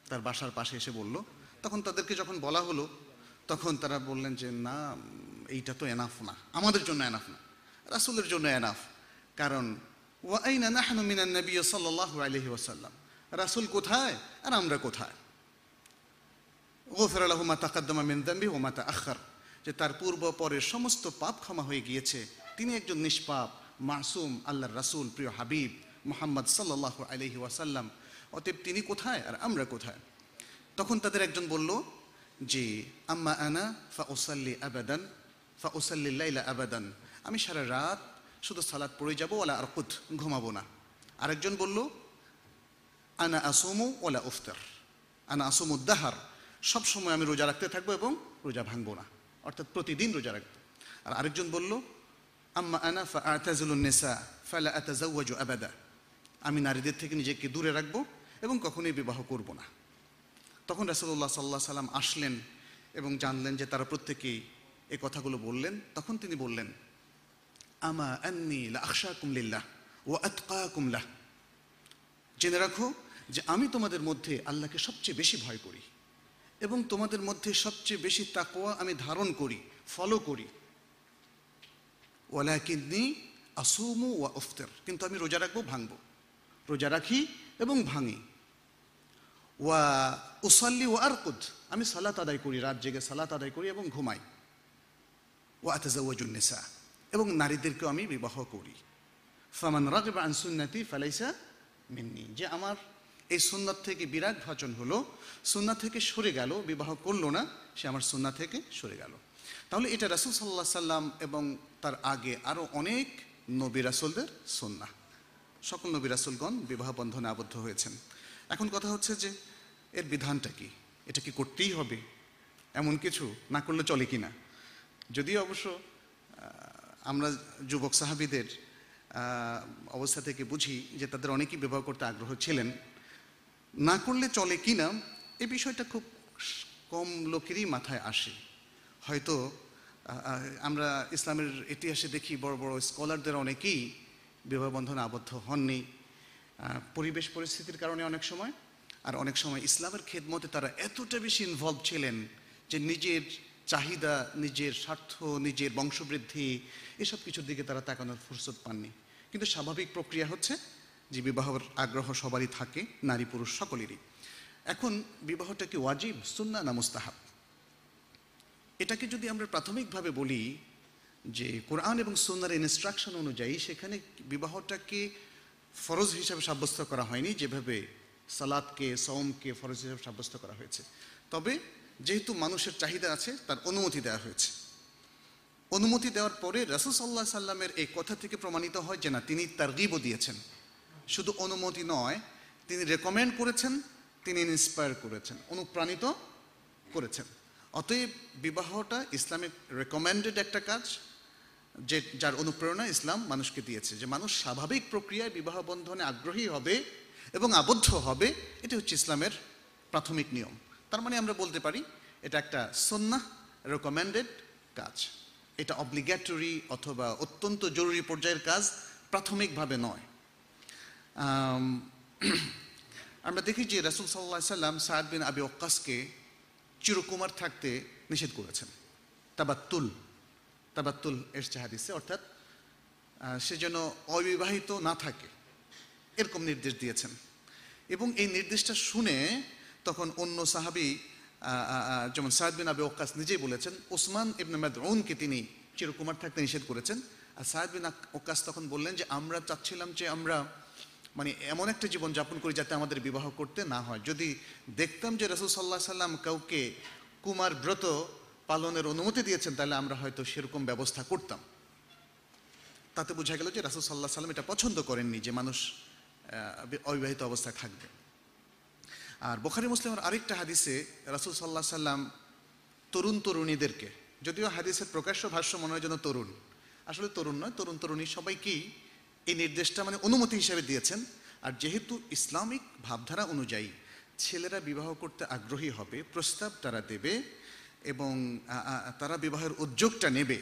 তার বাসার পাশে এসে বলল। তখন তাদেরকে যখন বলা হলো, তখন তারা বললেন যে, না এইটা তো এনাফ না। আমাদের জন্য এনাফ না। রাসুলের জন্য এনাফ কারণ রাসূল কোথায় আর আমরা কোথায়? আলহমা তাকাদ্দমা মিন দাম্বি ও মাতা যে তার পূর্ব পরের সমস্ত পাপ ক্ষমা হয়ে গিয়েছে, তিনি একজন নিষ্পাপ, মাসুম, আল্লাহর রাসূল, প্রিয় হাবিব মোহাম্মদ সাল্লাল্লাহু আলাইহি ওয়াসাল্লাম। অতএব তিনি কোথায় আর আমরা কোথায়? তখন তাদের একজন বলল যে আম্মা আনা ফা ওসাল্লি আবাদান ফা ওসাল্লি লাইলা আবাদান। আমি সারা রাত শুধু সালাদ পড়ে যাব ওলা আর কুদ ঘুমাবো না। আরেকজন বলল, আনা আসুমু ওলা উফতার। আনা আসুমুদ্দাহার সব সময় আমি রোজা রাখতে থাকব এবং রোজা ভাঙবো না। অর্থাৎ প্রতিদিন রোজা রাখব। আর আরেকজন বলল, আম্মা আনা ফা আতাজুলুন নেসা ফালা আতাজাওয়াজু আবাদা। আমি নারীদের থেকে নিজেকে দূরে রাখব এবং কখনোই বিবাহ করব না। তখন রাসুল্লাহ সাল্লাহ সাল্লাম আসলেন এবং জানলেন যে তারা প্রত্যেকেই এই কথাগুলো বললেন, তখন তিনি বললেন, আমা আন্নি লা আখশা কুমলিল্লাহ ও আতকা কুমলাহ জেনে রাখো যে আমি তোমাদের মধ্যে আল্লাহকে সবচেয়ে বেশি ভয় করি এবং তোমাদের মধ্যে সবচেয়ে বেশি তাকোয়া আমি ধারণ করি ফলো করি। ওলা কিন্নি আসুমু ওয়া উফতর। কিন্তু আমি রোজা রাখব, ভাঙবো। রোজা রাখি এবং ভাঙি। ওয়া উসাল্লি ও আরকুদ। আমি সালাত আদায় করি, রাত জেগে সালাত আদায় করি এবং ঘুমাই। ও আতাজাউজুন্নেসা এবং নারীদেরকেও আমি বিবাহ করি। ফামান রাগবা আন সুন্নাতি ফালাইসা মিন্নি যে আমার এই সুন্নাত থেকে বিরাট ভাচন হলো, সুন্নাত থেকে সরে গেল, বিবাহ করল না, সে আমার সুন্নাত থেকে সরে গেল। তাহলে এটা রাসুল সাল্লাহ সাল্লাম এবং তার আগে আরও অনেক নবী রাসুলদের সন্না সকল নবী রাসুলগণ বিবাহ বন্ধনে আবদ্ধ হয়েছেন। এখন কথা হচ্ছে যে, এর বিধানটা কি? এটা কি করতেই হবে? এমন কিছু না করলে চলে কি না যদিও অবশ্য আমরা যুবক সাহাবিদের অবস্থা থেকে বুঝি যে তাদের অনেকেই বিবাহ করতে আগ্রহ ছিলেন। না করলে চলে কি না এই বিষয়টা খুব কম লোকেরই মাথায় আসে। হয়তো আমরা ইসলামের ইতিহাসে দেখি বড় বড় স্কলারদের অনেকেই বিবাহ বন্ধনে আবদ্ধ হননি। পরিবেশ পরিস্থিতির কারণে অনেক সময়, আর অনেক সময় ইসলামের খেদমতে তারা এতটা বেশি ইনভলভ ছিলেন যে নিজের চাহিদা, নিজের স্বার্থ, নিজের বংশবৃদ্ধি, এসব কিছুর দিকে তারা তাকানোর ফুরসত পাননি। কিন্তু স্বাভাবিক প্রক্রিয়া হচ্ছে যে বিবাহর আগ্রহ সবারই থাকে, নারী পুরুষ সকলেরই। এখন বিবাহটা কি ওয়াজিব, সুন্না না মুস্তাহাব? এটাকে যদি আমরা প্রাথমিকভাবে বলি যে কোরআন এবং সুন্নার ইনস্ট্রাকশন অনুযায়ী সেখানে বিবাহটাকে ফরজ হিসাবে সাব্যস্ত করা হয়নি, যেভাবে সালাদকে সওমকে ফরজ হিসাবে সাব্যস্ত করা হয়েছে। তবে যেহেতু মানুষের চাহিদা আছে, তার অনুমতি দেওয়া হয়েছে। অনুমতি দেওয়ার পরে রাসুল সাল্লামের এই কথা থেকে প্রমাণিত হয় যে না, তিনি তারগিবও দিয়েছেন। শুধু অনুমতি নয়, তিনি রেকমেন্ড করেছেন, তিনি ইন্সপায়ার করেছেন, অনুপ্রাণিত করেছেন। অতএব বিবাহটা ইসলামিক রেকমেন্ডেড একটা কাজ, যে যার অনুপ্রেরণা ইসলাম মানুষকে দিয়েছে, যে মানুষ স্বাভাবিক প্রক্রিয়ায় বিবাহ বন্ধনে আগ্রহী হবে এবং আবদ্ধ হবে, এটি হচ্ছে ইসলামের প্রাথমিক নিয়ম। তার মানে আমরা বলতে পারি এটা একটা সন্না রেকমেন্ডেড কাজ। এটা অব্লিগেটরি অথবা অত্যন্ত জরুরি পর্যায়ের কাজ, প্রাথমিকভাবে নয়। আমরা দেখি যে রাসুল সাল্লাহ সাল্লাম সাদ বিন আবি ওক্কাসকে চিরকুমার থাকতে নিষেধ করেছেন। তাবাত্তুল তাবাত্তুল এর হাদিসে, অর্থাৎ সে যেন অবিবাহিত না থাকে, এরকম নির্দেশ দিয়েছেন। এবং এই নির্দেশটা শুনে তখন অন্য সাহাবি যেমন সাদ বিন আবি ওক্কাস নিজেই বলেছেন ওসমান ইবনে মাদউনকে তিনি চিরকুমার থাকতে নিষেধ করেছেন। আর সাদ বিন ওক্কাস তখন বললেন যে, আমরা চাচ্ছিলাম যে আমরা মানে এমন একটা জীবন যাপন করি যাতে আমাদের বিবাহ করতে না হয়। যদি দেখতাম যে রসুল সাল্লাহ সাল্লাম কাউকে কুমার ব্রত পালনের অনুমতি দিয়েছেন, তাহলে আমরা হয়তো সেরকম ব্যবস্থা করতাম। তাতে বোঝা গেল যে রাসুল সাল্লাহ সাল্লাম এটা পছন্দ করেননি যে মানুষ অবিবাহিত অবস্থায় থাকবে। আর বোখারি মুসলিমের আরেকটা হাদিসে রাসুল সাল্লাহ সাল্লাম তরুণ তরুণীদেরকে, যদিও হাদিসের প্রকাশ্য ভাষ্য মনে হয় যেন তরুণ, আসলে তরুণ নয়, তরুণ তরুণী সবাইকেই এই নির্দেশটা মানে অনুমতি হিসেবে দিয়েছেন। আর যেহেতু ইসলামিক ভাবধারা অনুযায়ী ছেলেরা বিবাহ করতে আগ্রহী হবে, প্রস্তাব তারা দেবে এবং তারা বিবাহের উদ্যোগটা নেবে।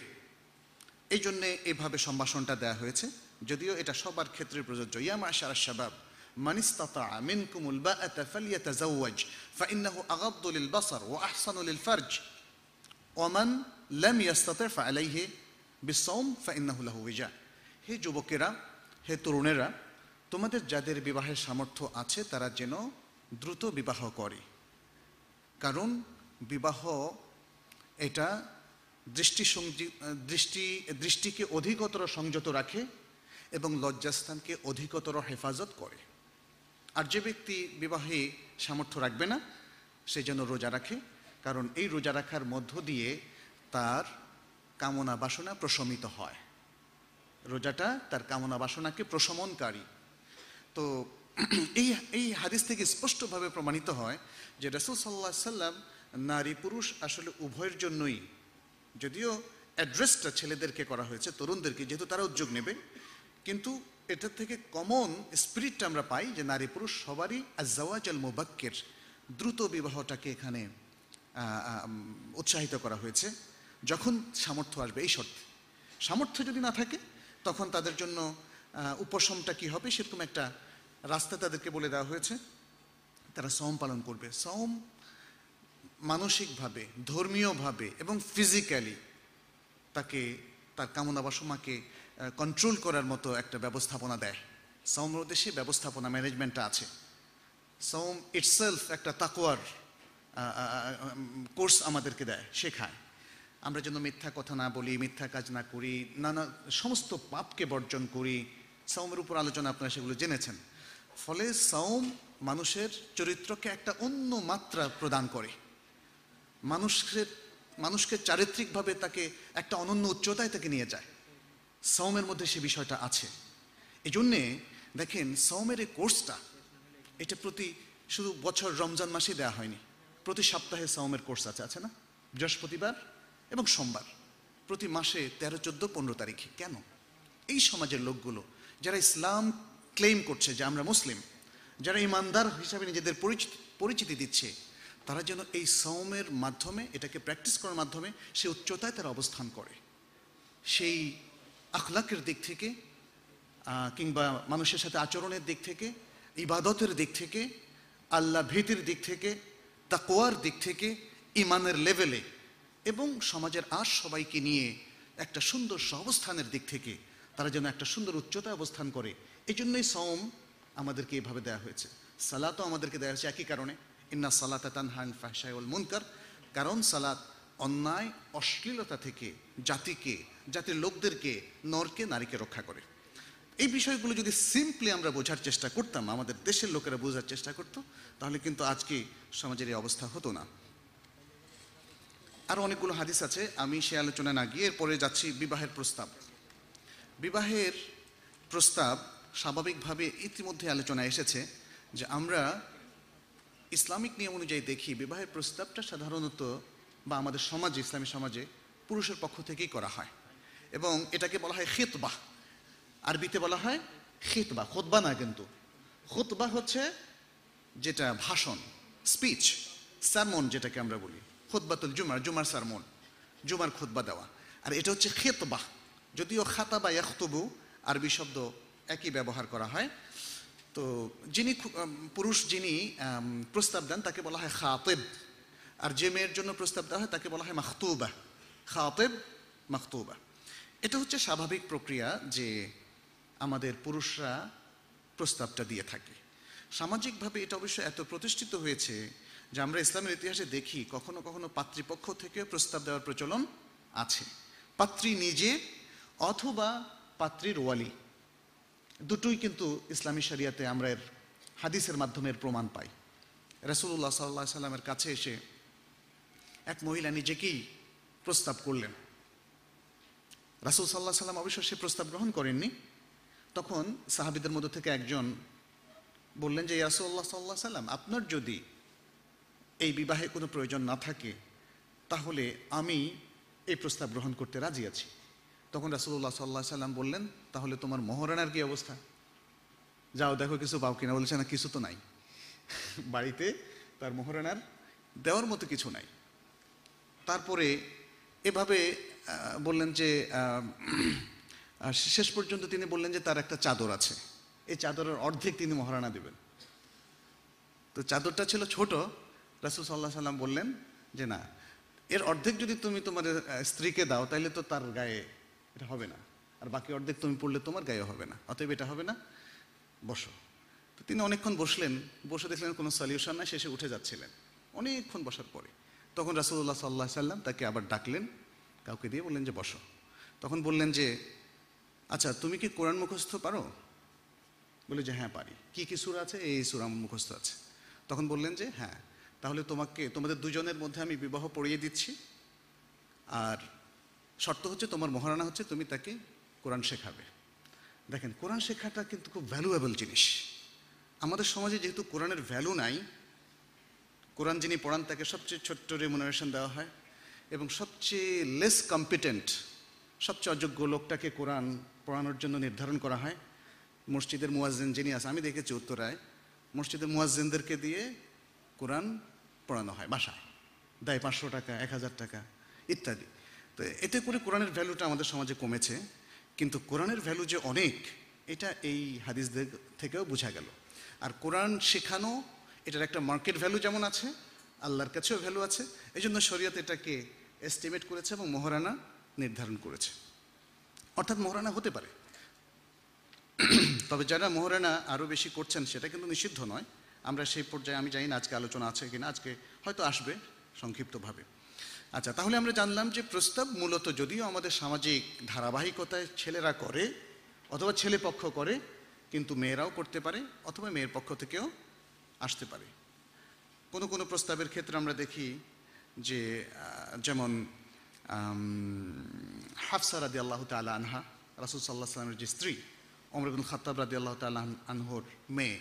এই জন্যে এভাবে সম্ভাষণটা দেওয়া হয়েছে। যদিও এটা সবার ক্ষেত্রে প্রযোজ্য। ইয়ামা আশার শাবাব من استطاع منكم الباءة فليتزوج فإنه أغض للبصر وأحسن للفرج ومن لم يستطع فعليه بالصوم فإنه له وجاء হে যুবকেরা হে তরুণেরা তোমাদের যাদের বিবাহের সামর্থ্য আছে তারা যেন দ্রুত বিবাহ করে কারণ বিবাহ এটা দৃষ্টি সংযি- দৃষ্টি দৃষ্টিকে অধিকতর সংযত রাখে এবং লজ্জাস্থানকে অধিকতর হেফাজত করে আর যে ব্যক্তি বিবাহে সামর্থ্য রাখবে না, সে যেন রোজা রাখে। কারণ এই রোজা রাখার মধ্য দিয়ে তার কামনা বাসনা প্রশমিত হয়। রোজাটা তার কামনা বাসনাকে প্রশমনকারী। তো এই এই হাদিস থেকে স্পষ্টভাবে প্রমাণিত হয় যে রসুল সাল্লাহ সাল্লাম নারী পুরুষ আসলে উভয়ের জন্যই, যদিও অ্যাড্রেসটা ছেলেদেরকে করা হয়েছে, তরুণদেরকে, যেহেতু তারা উদ্যোগ নেবে, কিন্তু এটা থেকে কমন স্পিরিটটা আমরা পাই যে নারী পুরুষ সবারই আজাওয়াজ আল মুবাক্কের দ্রুত বিবাহটাকে এখানে উৎসাহিত করা হয়েছে। যখন সামর্থ্য আসবে, এই শর্তে। সামর্থ্য যদি না থাকে, তখন তাদের জন্য উপশমটা কি হবে সেরকম একটা রাস্তা তাদেরকে বলে দেওয়া হয়েছে। তারা সম পালন করবে। সম মানসিকভাবে, ধর্মীয়ভাবে এবং ফিজিক্যালি তাকে, তার কামনা বাসমাকে কন্ট্রোল করার মতো একটা ব্যবস্থাপনা দেয়। সৌম দেশে ব্যবস্থাপনা ম্যানেজমেন্টটা আছে। সৌম ইটসেলফ একটা তাকোয়ার কোর্স আমাদেরকে দেয়, শেখায়। আমরা যেন মিথ্যা কথা না বলি, মিথ্যা কাজ না করি, নানা সমস্ত পাপকে বর্জন করি। সৌমের উপর আলোচনা আপনারা সেগুলো জেনেছেন। ফলে সৌম মানুষের চরিত্রকে একটা অন্য মাত্রা প্রদান করে। মানুষের, মানুষকে চারিত্রিকভাবে তাকে একটা অনন্য উচ্চতায় তাকে নিয়ে যায়। সৌমের মধ্যে সে বিষয়টা আছে। এই জন্যে দেখেন সৌমের এই কোর্সটা, এটা প্রতি শুধু বছর রমজান মাসে দেওয়া হয়নি। প্রতি সপ্তাহে সৌমের কোর্স আছে আছে না? বৃহস্পতিবার এবং সোমবার। প্রতি মাসে তেরো, চোদ্দ, পনেরো তারিখে। কেন? এই সমাজের লোকগুলো, যারা ইসলাম ক্লেম করছে যে আমরা মুসলিম, যারা ইমানদার হিসাবে নিজেদের পরিচিতি দিচ্ছে, তারা যেন এই সৌমের মাধ্যমে, এটাকে প্র্যাকটিস করার মাধ্যমে সে উচ্চতায় তারা অবস্থান করে। সেই আখলাকের দিক থেকে কিংবা মানুষের সাথে আচরণের দিক থেকে, ইবাদতের দিক থেকে, আল্লাহ ভীতির দিক থেকে তাকোয়ার দিক থেকে ইমানের লেভেলে এবং সমাজের আর সবাইকে নিয়ে একটা সুন্দর সহাবস্থানের দিক থেকে তারা যেন একটা সুন্দর উচ্চতায় অবস্থান করে। এই জন্যই সওম আমাদেরকে এভাবে দেওয়া হয়েছে। সালাতও আমাদেরকে দেওয়া হয়েছে একই কারণে। ইন্না সালাত মুনকার। কারণ সালাত অন্যায়, অশ্লীলতা থেকে জাতিকে, জাতির লোকদেরকে, নরকে, নারীকে রক্ষা করে। এই বিষয়গুলো যদি সিম্পলি আমরা বোঝার চেষ্টা করতাম, আমাদের দেশের লোকেরা বোঝার চেষ্টা করতো, তাহলে কিন্তু আজকে সমাজের এই অবস্থা হতো না। আরও অনেকগুলো হাদিস আছে, আমি সে আলোচনা না গিয়ে এরপরে যাচ্ছি বিবাহের প্রস্তাব। বিবাহের প্রস্তাব স্বাভাবিকভাবে ইতিমধ্যে আলোচনা এসেছে যে আমরা ইসলামিক নিয়ম অনুযায়ী দেখি, বিবাহের প্রস্তাবটা সাধারণত বা আমাদের সমাজে, ইসলামী সমাজে পুরুষের পক্ষ থেকেই করা হয়। এবং এটাকে বলা হয় খেতবাহ আরবিতে বলা হয় খেতবা, খোতবা না কিন্তু। খোতবা হচ্ছে যেটা ভাষণ স্পিচ সারমন যেটাকে আমরা বলি। খোতবাতুল জুমার জুমার সারমন জুমার খোতবা দেওয়া। আর এটা হচ্ছে খেতবাহ যদিও খাতা বা ইয়াখতবু, আরবি শব্দ একই ব্যবহার করা হয়। তো যিনি পুরুষ যিনি প্রস্তাব দেন, তাকে বলা হয় খাতেব। আর যে মেয়ের জন্য প্রস্তাব দেওয়া হয় তাকে বলা হয় মাখতুবা। খাতেব, মাখতুবা। এটা হচ্ছে স্বাভাবিক প্রক্রিয়া যে আমাদের পুরুষরা প্রস্তাবটা দিয়ে থাকে। সামাজিকভাবে এটা অবশ্য এত প্রতিষ্ঠিত হয়েছে যে আমরা ইসলামের ইতিহাসে দেখি কখনো কখনো পাত্রীপক্ষ থেকে প্রস্তাব দেওয়ার প্রচলন আছে। পাত্রী নিজে অথবা পাত্রীর ওয়ালি। দুটোই কিন্তু ইসলামী শরিয়াতে আমরা এর হাদিসের মাধ্যমে প্রমাণ পাই। রসুল্লাহ সাল্লাহ সাল্লামের কাছে এসে এক মহিলা নিজেকেই প্রস্তাব করলেন। রাসুল সাল্লাহ সাল্লাম অবশ্য সে প্রস্তাব গ্রহণ করেননি। তখন সাহাবিদের মধ্যে থেকে একজন বললেন যে ইয়াসুল্লাহ সাল্লাহ সাল্লাম আপনার যদি এই বিবাহে কোনো প্রয়োজন না থাকে, তাহলে আমি এই প্রস্তাব গ্রহণ করতে রাজি আছি। তখন রাসুল্লাহ সাল্লাহ সাল্লাম বললেন, তাহলে তোমার মহারানার কি অবস্থা? যাও দেখো কিছু পাও কিনা বলছে না কিছু তো নাই। বাড়িতে তার মহারানার দেওয়ার মতো কিছু নাই। তারপরে এভাবে বললেন যে শেষ পর্যন্ত তিনি বললেন যে তার একটা চাদর আছে। এই চাদরের অর্ধেক তিনি মহারানা দেবেন। তো চাদরটা ছিল ছোট। রাসুল সাল্লাহ সাল্লাম বললেন যে, না, এর অর্ধেক যদি তুমি তোমার স্ত্রীকে দাও তাহলে তো তার গায়ে এটা হবে না। আর বাকি অর্ধেক তুমি পড়লে তোমার গায়ে হবে না। অতএব এটা হবে না। বসো। তো তিনি অনেকক্ষণ বসলেন। বসে দেখলেন কোনো সলিউশন না শেষে উঠে যাচ্ছিলেন। অনেকক্ষণ বসার পরে। তখন রাসুল্লাহ সাল্লাহ সাল্লাম তাকে আবার ডাকলেন, কাউকে দিয়ে বললেন যে বসো। তখন বললেন যে আচ্ছা তুমি কি কোরআন মুখস্থ পারো? বলে যে হ্যাঁ পারি। কি কি সুর আছে? এই সুর আমার মুখস্থ আছে। তখন বললেন যে হ্যাঁ তাহলে তোমাকে, তোমাদের দুজনের মধ্যে আমি বিবাহ পড়িয়ে দিচ্ছি। আর শর্ত হচ্ছে তোমার মহারানা হচ্ছে তুমি তাকে কোরআন শেখাবে। দেখেন, কোরআন শেখাটা কিন্তু খুব ভ্যালুয়েবল জিনিস। আমাদের সমাজে যেহেতু কোরআনের ভ্যালু নাই কোরআন যিনি পড়ান, তাকে সবচেয়ে ছোট্ট রেমুনারেশন দেওয়া হয় এবং সবচেয়ে লেস কম্পিটেন্ট সবচেয়ে অযোগ্য লোকটাকে কোরআন পড়ানোর জন্য নির্ধারণ করা হয়। মসজিদের মুয়াজ্জিন যিনি আছে আমি দেখেছি উত্তরায়, মসজিদের মুয়াজ্জিনদেরকে দিয়ে কোরআন পড়ানো হয় বাসায়। দেয় পাঁচশো টাকা, এক হাজার টাকা, ইত্যাদি। তো এতে করে কোরআনের ভ্যালুটা আমাদের সমাজে কমেছে, কিন্তু কোরআনের ভ্যালু যে অনেক, এটা এই হাদিসদের থেকেও বোঝা গেল। আর কোরআন শেখানো এটার একটা মার্কেট ভ্যালু যেমন আছে, আল্লাহর কাছেও ভ্যালু আছে এই জন্য শরীয়ত এটাকে এস্টিমেট করেছে এবং মহারানা নির্ধারণ করেছে। অর্থাৎ মহারানা হতে পারে। তবে যারা মহারানা আরও বেশি করছেন, সেটা কিন্তু নিষিদ্ধ নয়। আমরা সেই পর্যায়ে, আমি জানি না আজকে আলোচনা আছে কিনা, আজকে হয়তো আসবে সংক্ষিপ্তভাবে। আচ্ছা তাহলে আমরা জানলাম যে প্রস্তাব মূলত যদিও আমাদের সামাজিক ধারাবাহিকতায় ছেলেরা করে, অথবা ছেলে পক্ষ করে, কিন্তু মেয়েরাও করতে পারে, অথবা মেয়ের পক্ষ থেকেও আসতে পারে। কোনো কোনো প্রস্তাবের ক্ষেত্রে আমরা দেখি যে যেমন হাফসা রাদি আল্লাহ তালা আনহা, রাসুল সাল্লাহ সাল্লামের যে স্ত্রী অমরুল খাত্তাব রাদি আল্লাহ তালা আনহর মেয়ে,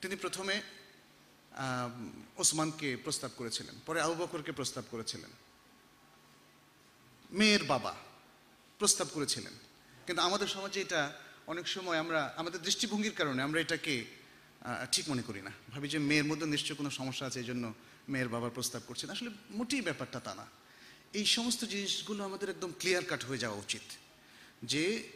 তিনি প্রথমে ওসমানকে প্রস্তাব করেছিলেন, পরে আবু বকরকে প্রস্তাব করেছিলেন। মেয়ের বাবা প্রস্তাব করেছিলেন। কিন্তু আমাদের সমাজে এটা অনেক সময় আমরা, আমাদের দৃষ্টিভঙ্গির কারণে আমরা এটাকে ঠিক মনে করি না। ভাবি যে মেয়ের মধ্যে নিশ্চয়ই কোনো সমস্যা আছে এই জন্য মেয়ের বাবার প্রস্তাব করছেন। আসলে মোটেই ব্যাপারটা তা না। এই সমস্ত জিনিসগুলো আমাদের একদম ক্লিয়ার কাট হয়ে যাওয়া উচিত। যে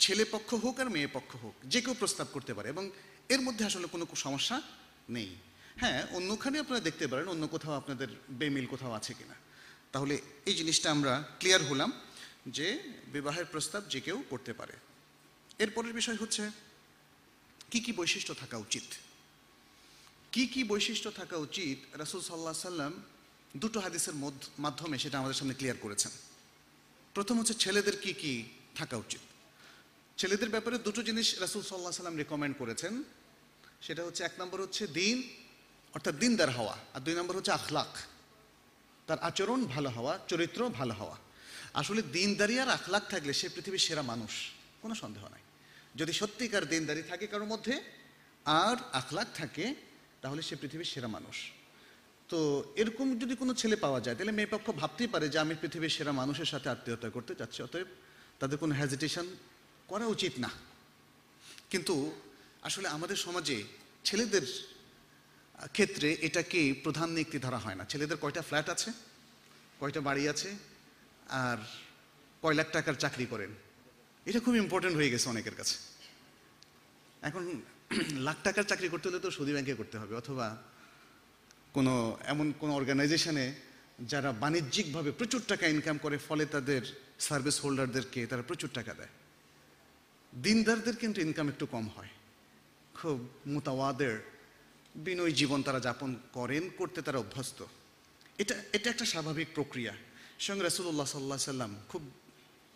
ছেলে পক্ষ হোক আর মেয়ে পক্ষ হোক, যে কেউ প্রস্তাব করতে পারে, এবং এর মধ্যে আসলে কোনো সমস্যা নেই। হ্যাঁ অন্যখানে আপনারা দেখতে পারেন, অন্য কোথাও আপনাদের বেমিল কোথাও আছে কিনা। তাহলে এই জিনিসটা আমরা ক্লিয়ার হলাম যে বিবাহের প্রস্তাব যে কেউ করতে পারে। এরপরের বিষয় হচ্ছে কি কি বৈশিষ্ট্য থাকা উচিত? কি কি বৈশিষ্ট্য থাকা উচিত? রাসুল সাল্লাহ সাল্লাম দুটো হাদিসের মধ্য- মাধ্যমে সেটা আমাদের সামনে ক্লিয়ার করেছেন। প্রথম হচ্ছে ছেলেদের কি কি থাকা উচিত? ছেলেদের ব্যাপারে দুটো জিনিস রাসুল সাল্লাহ সাল্লাম রেকমেন্ড করেছেন। সেটা হচ্ছে এক নম্বর হচ্ছে দিন, অর্থাৎ দিনদার হওয়া, আর দুই নম্বর হচ্ছে আখলাক। তার আচরণ ভালো হওয়া, চরিত্র ভালো হওয়া। আসলে দিনদারি আর আখলাক থাকলে সে পৃথিবীর সেরা মানুষ, কোনো সন্দেহ নাই। যদি সত্যিকার দিনদারি থাকে কারোর মধ্যে, আর আখলাক থাকে, তাহলে সে পৃথিবীর সেরা মানুষ। তো এরকম যদি কোনো ছেলে পাওয়া যায়, তাহলে মেয়ে পক্ষ ভাবতেই পারে যে আমি পৃথিবীর সেরা মানুষের সাথে আত্মীয়তা করতে চাচ্ছি, অতএব তাদের কোনো হ্যাজিটেশন করা উচিত না। কিন্তু আসলে আমাদের সমাজে ছেলেদের ক্ষেত্রে এটাকে প্রধান নিক্তি ধরা হয় না। ছেলেদের কয়টা ফ্ল্যাট আছে, কয়টা বাড়ি আছে, আর কয় লাখ টাকার চাকরি করেন? এটা খুব ইম্পর্টেন্ট হয়ে গেছে অনেকের কাছে। এখন লাখ টাকার চাকরি করতে হলে তো সুদী ব্যাংকে করতে হবে, অথবা কোনো এমন কোনো অর্গানাইজেশনে যারা বাণিজ্যিকভাবে প্রচুর টাকা ইনকাম করে, ফলে তাদের সার্ভিস হোল্ডারদেরকে তারা প্রচুর টাকা দেয়। দিনদারদের কিন্তু ইনকাম একটু কম হয়। খুব মোতাওয়াদের বিনয় জীবন তারা যাপন করেন, করতে তারা অভ্যস্ত। এটা এটা একটা স্বাভাবিক প্রক্রিয়া। সঙ্গে রাসুল্লাহ সাল্লাহ সাল্লাম খুব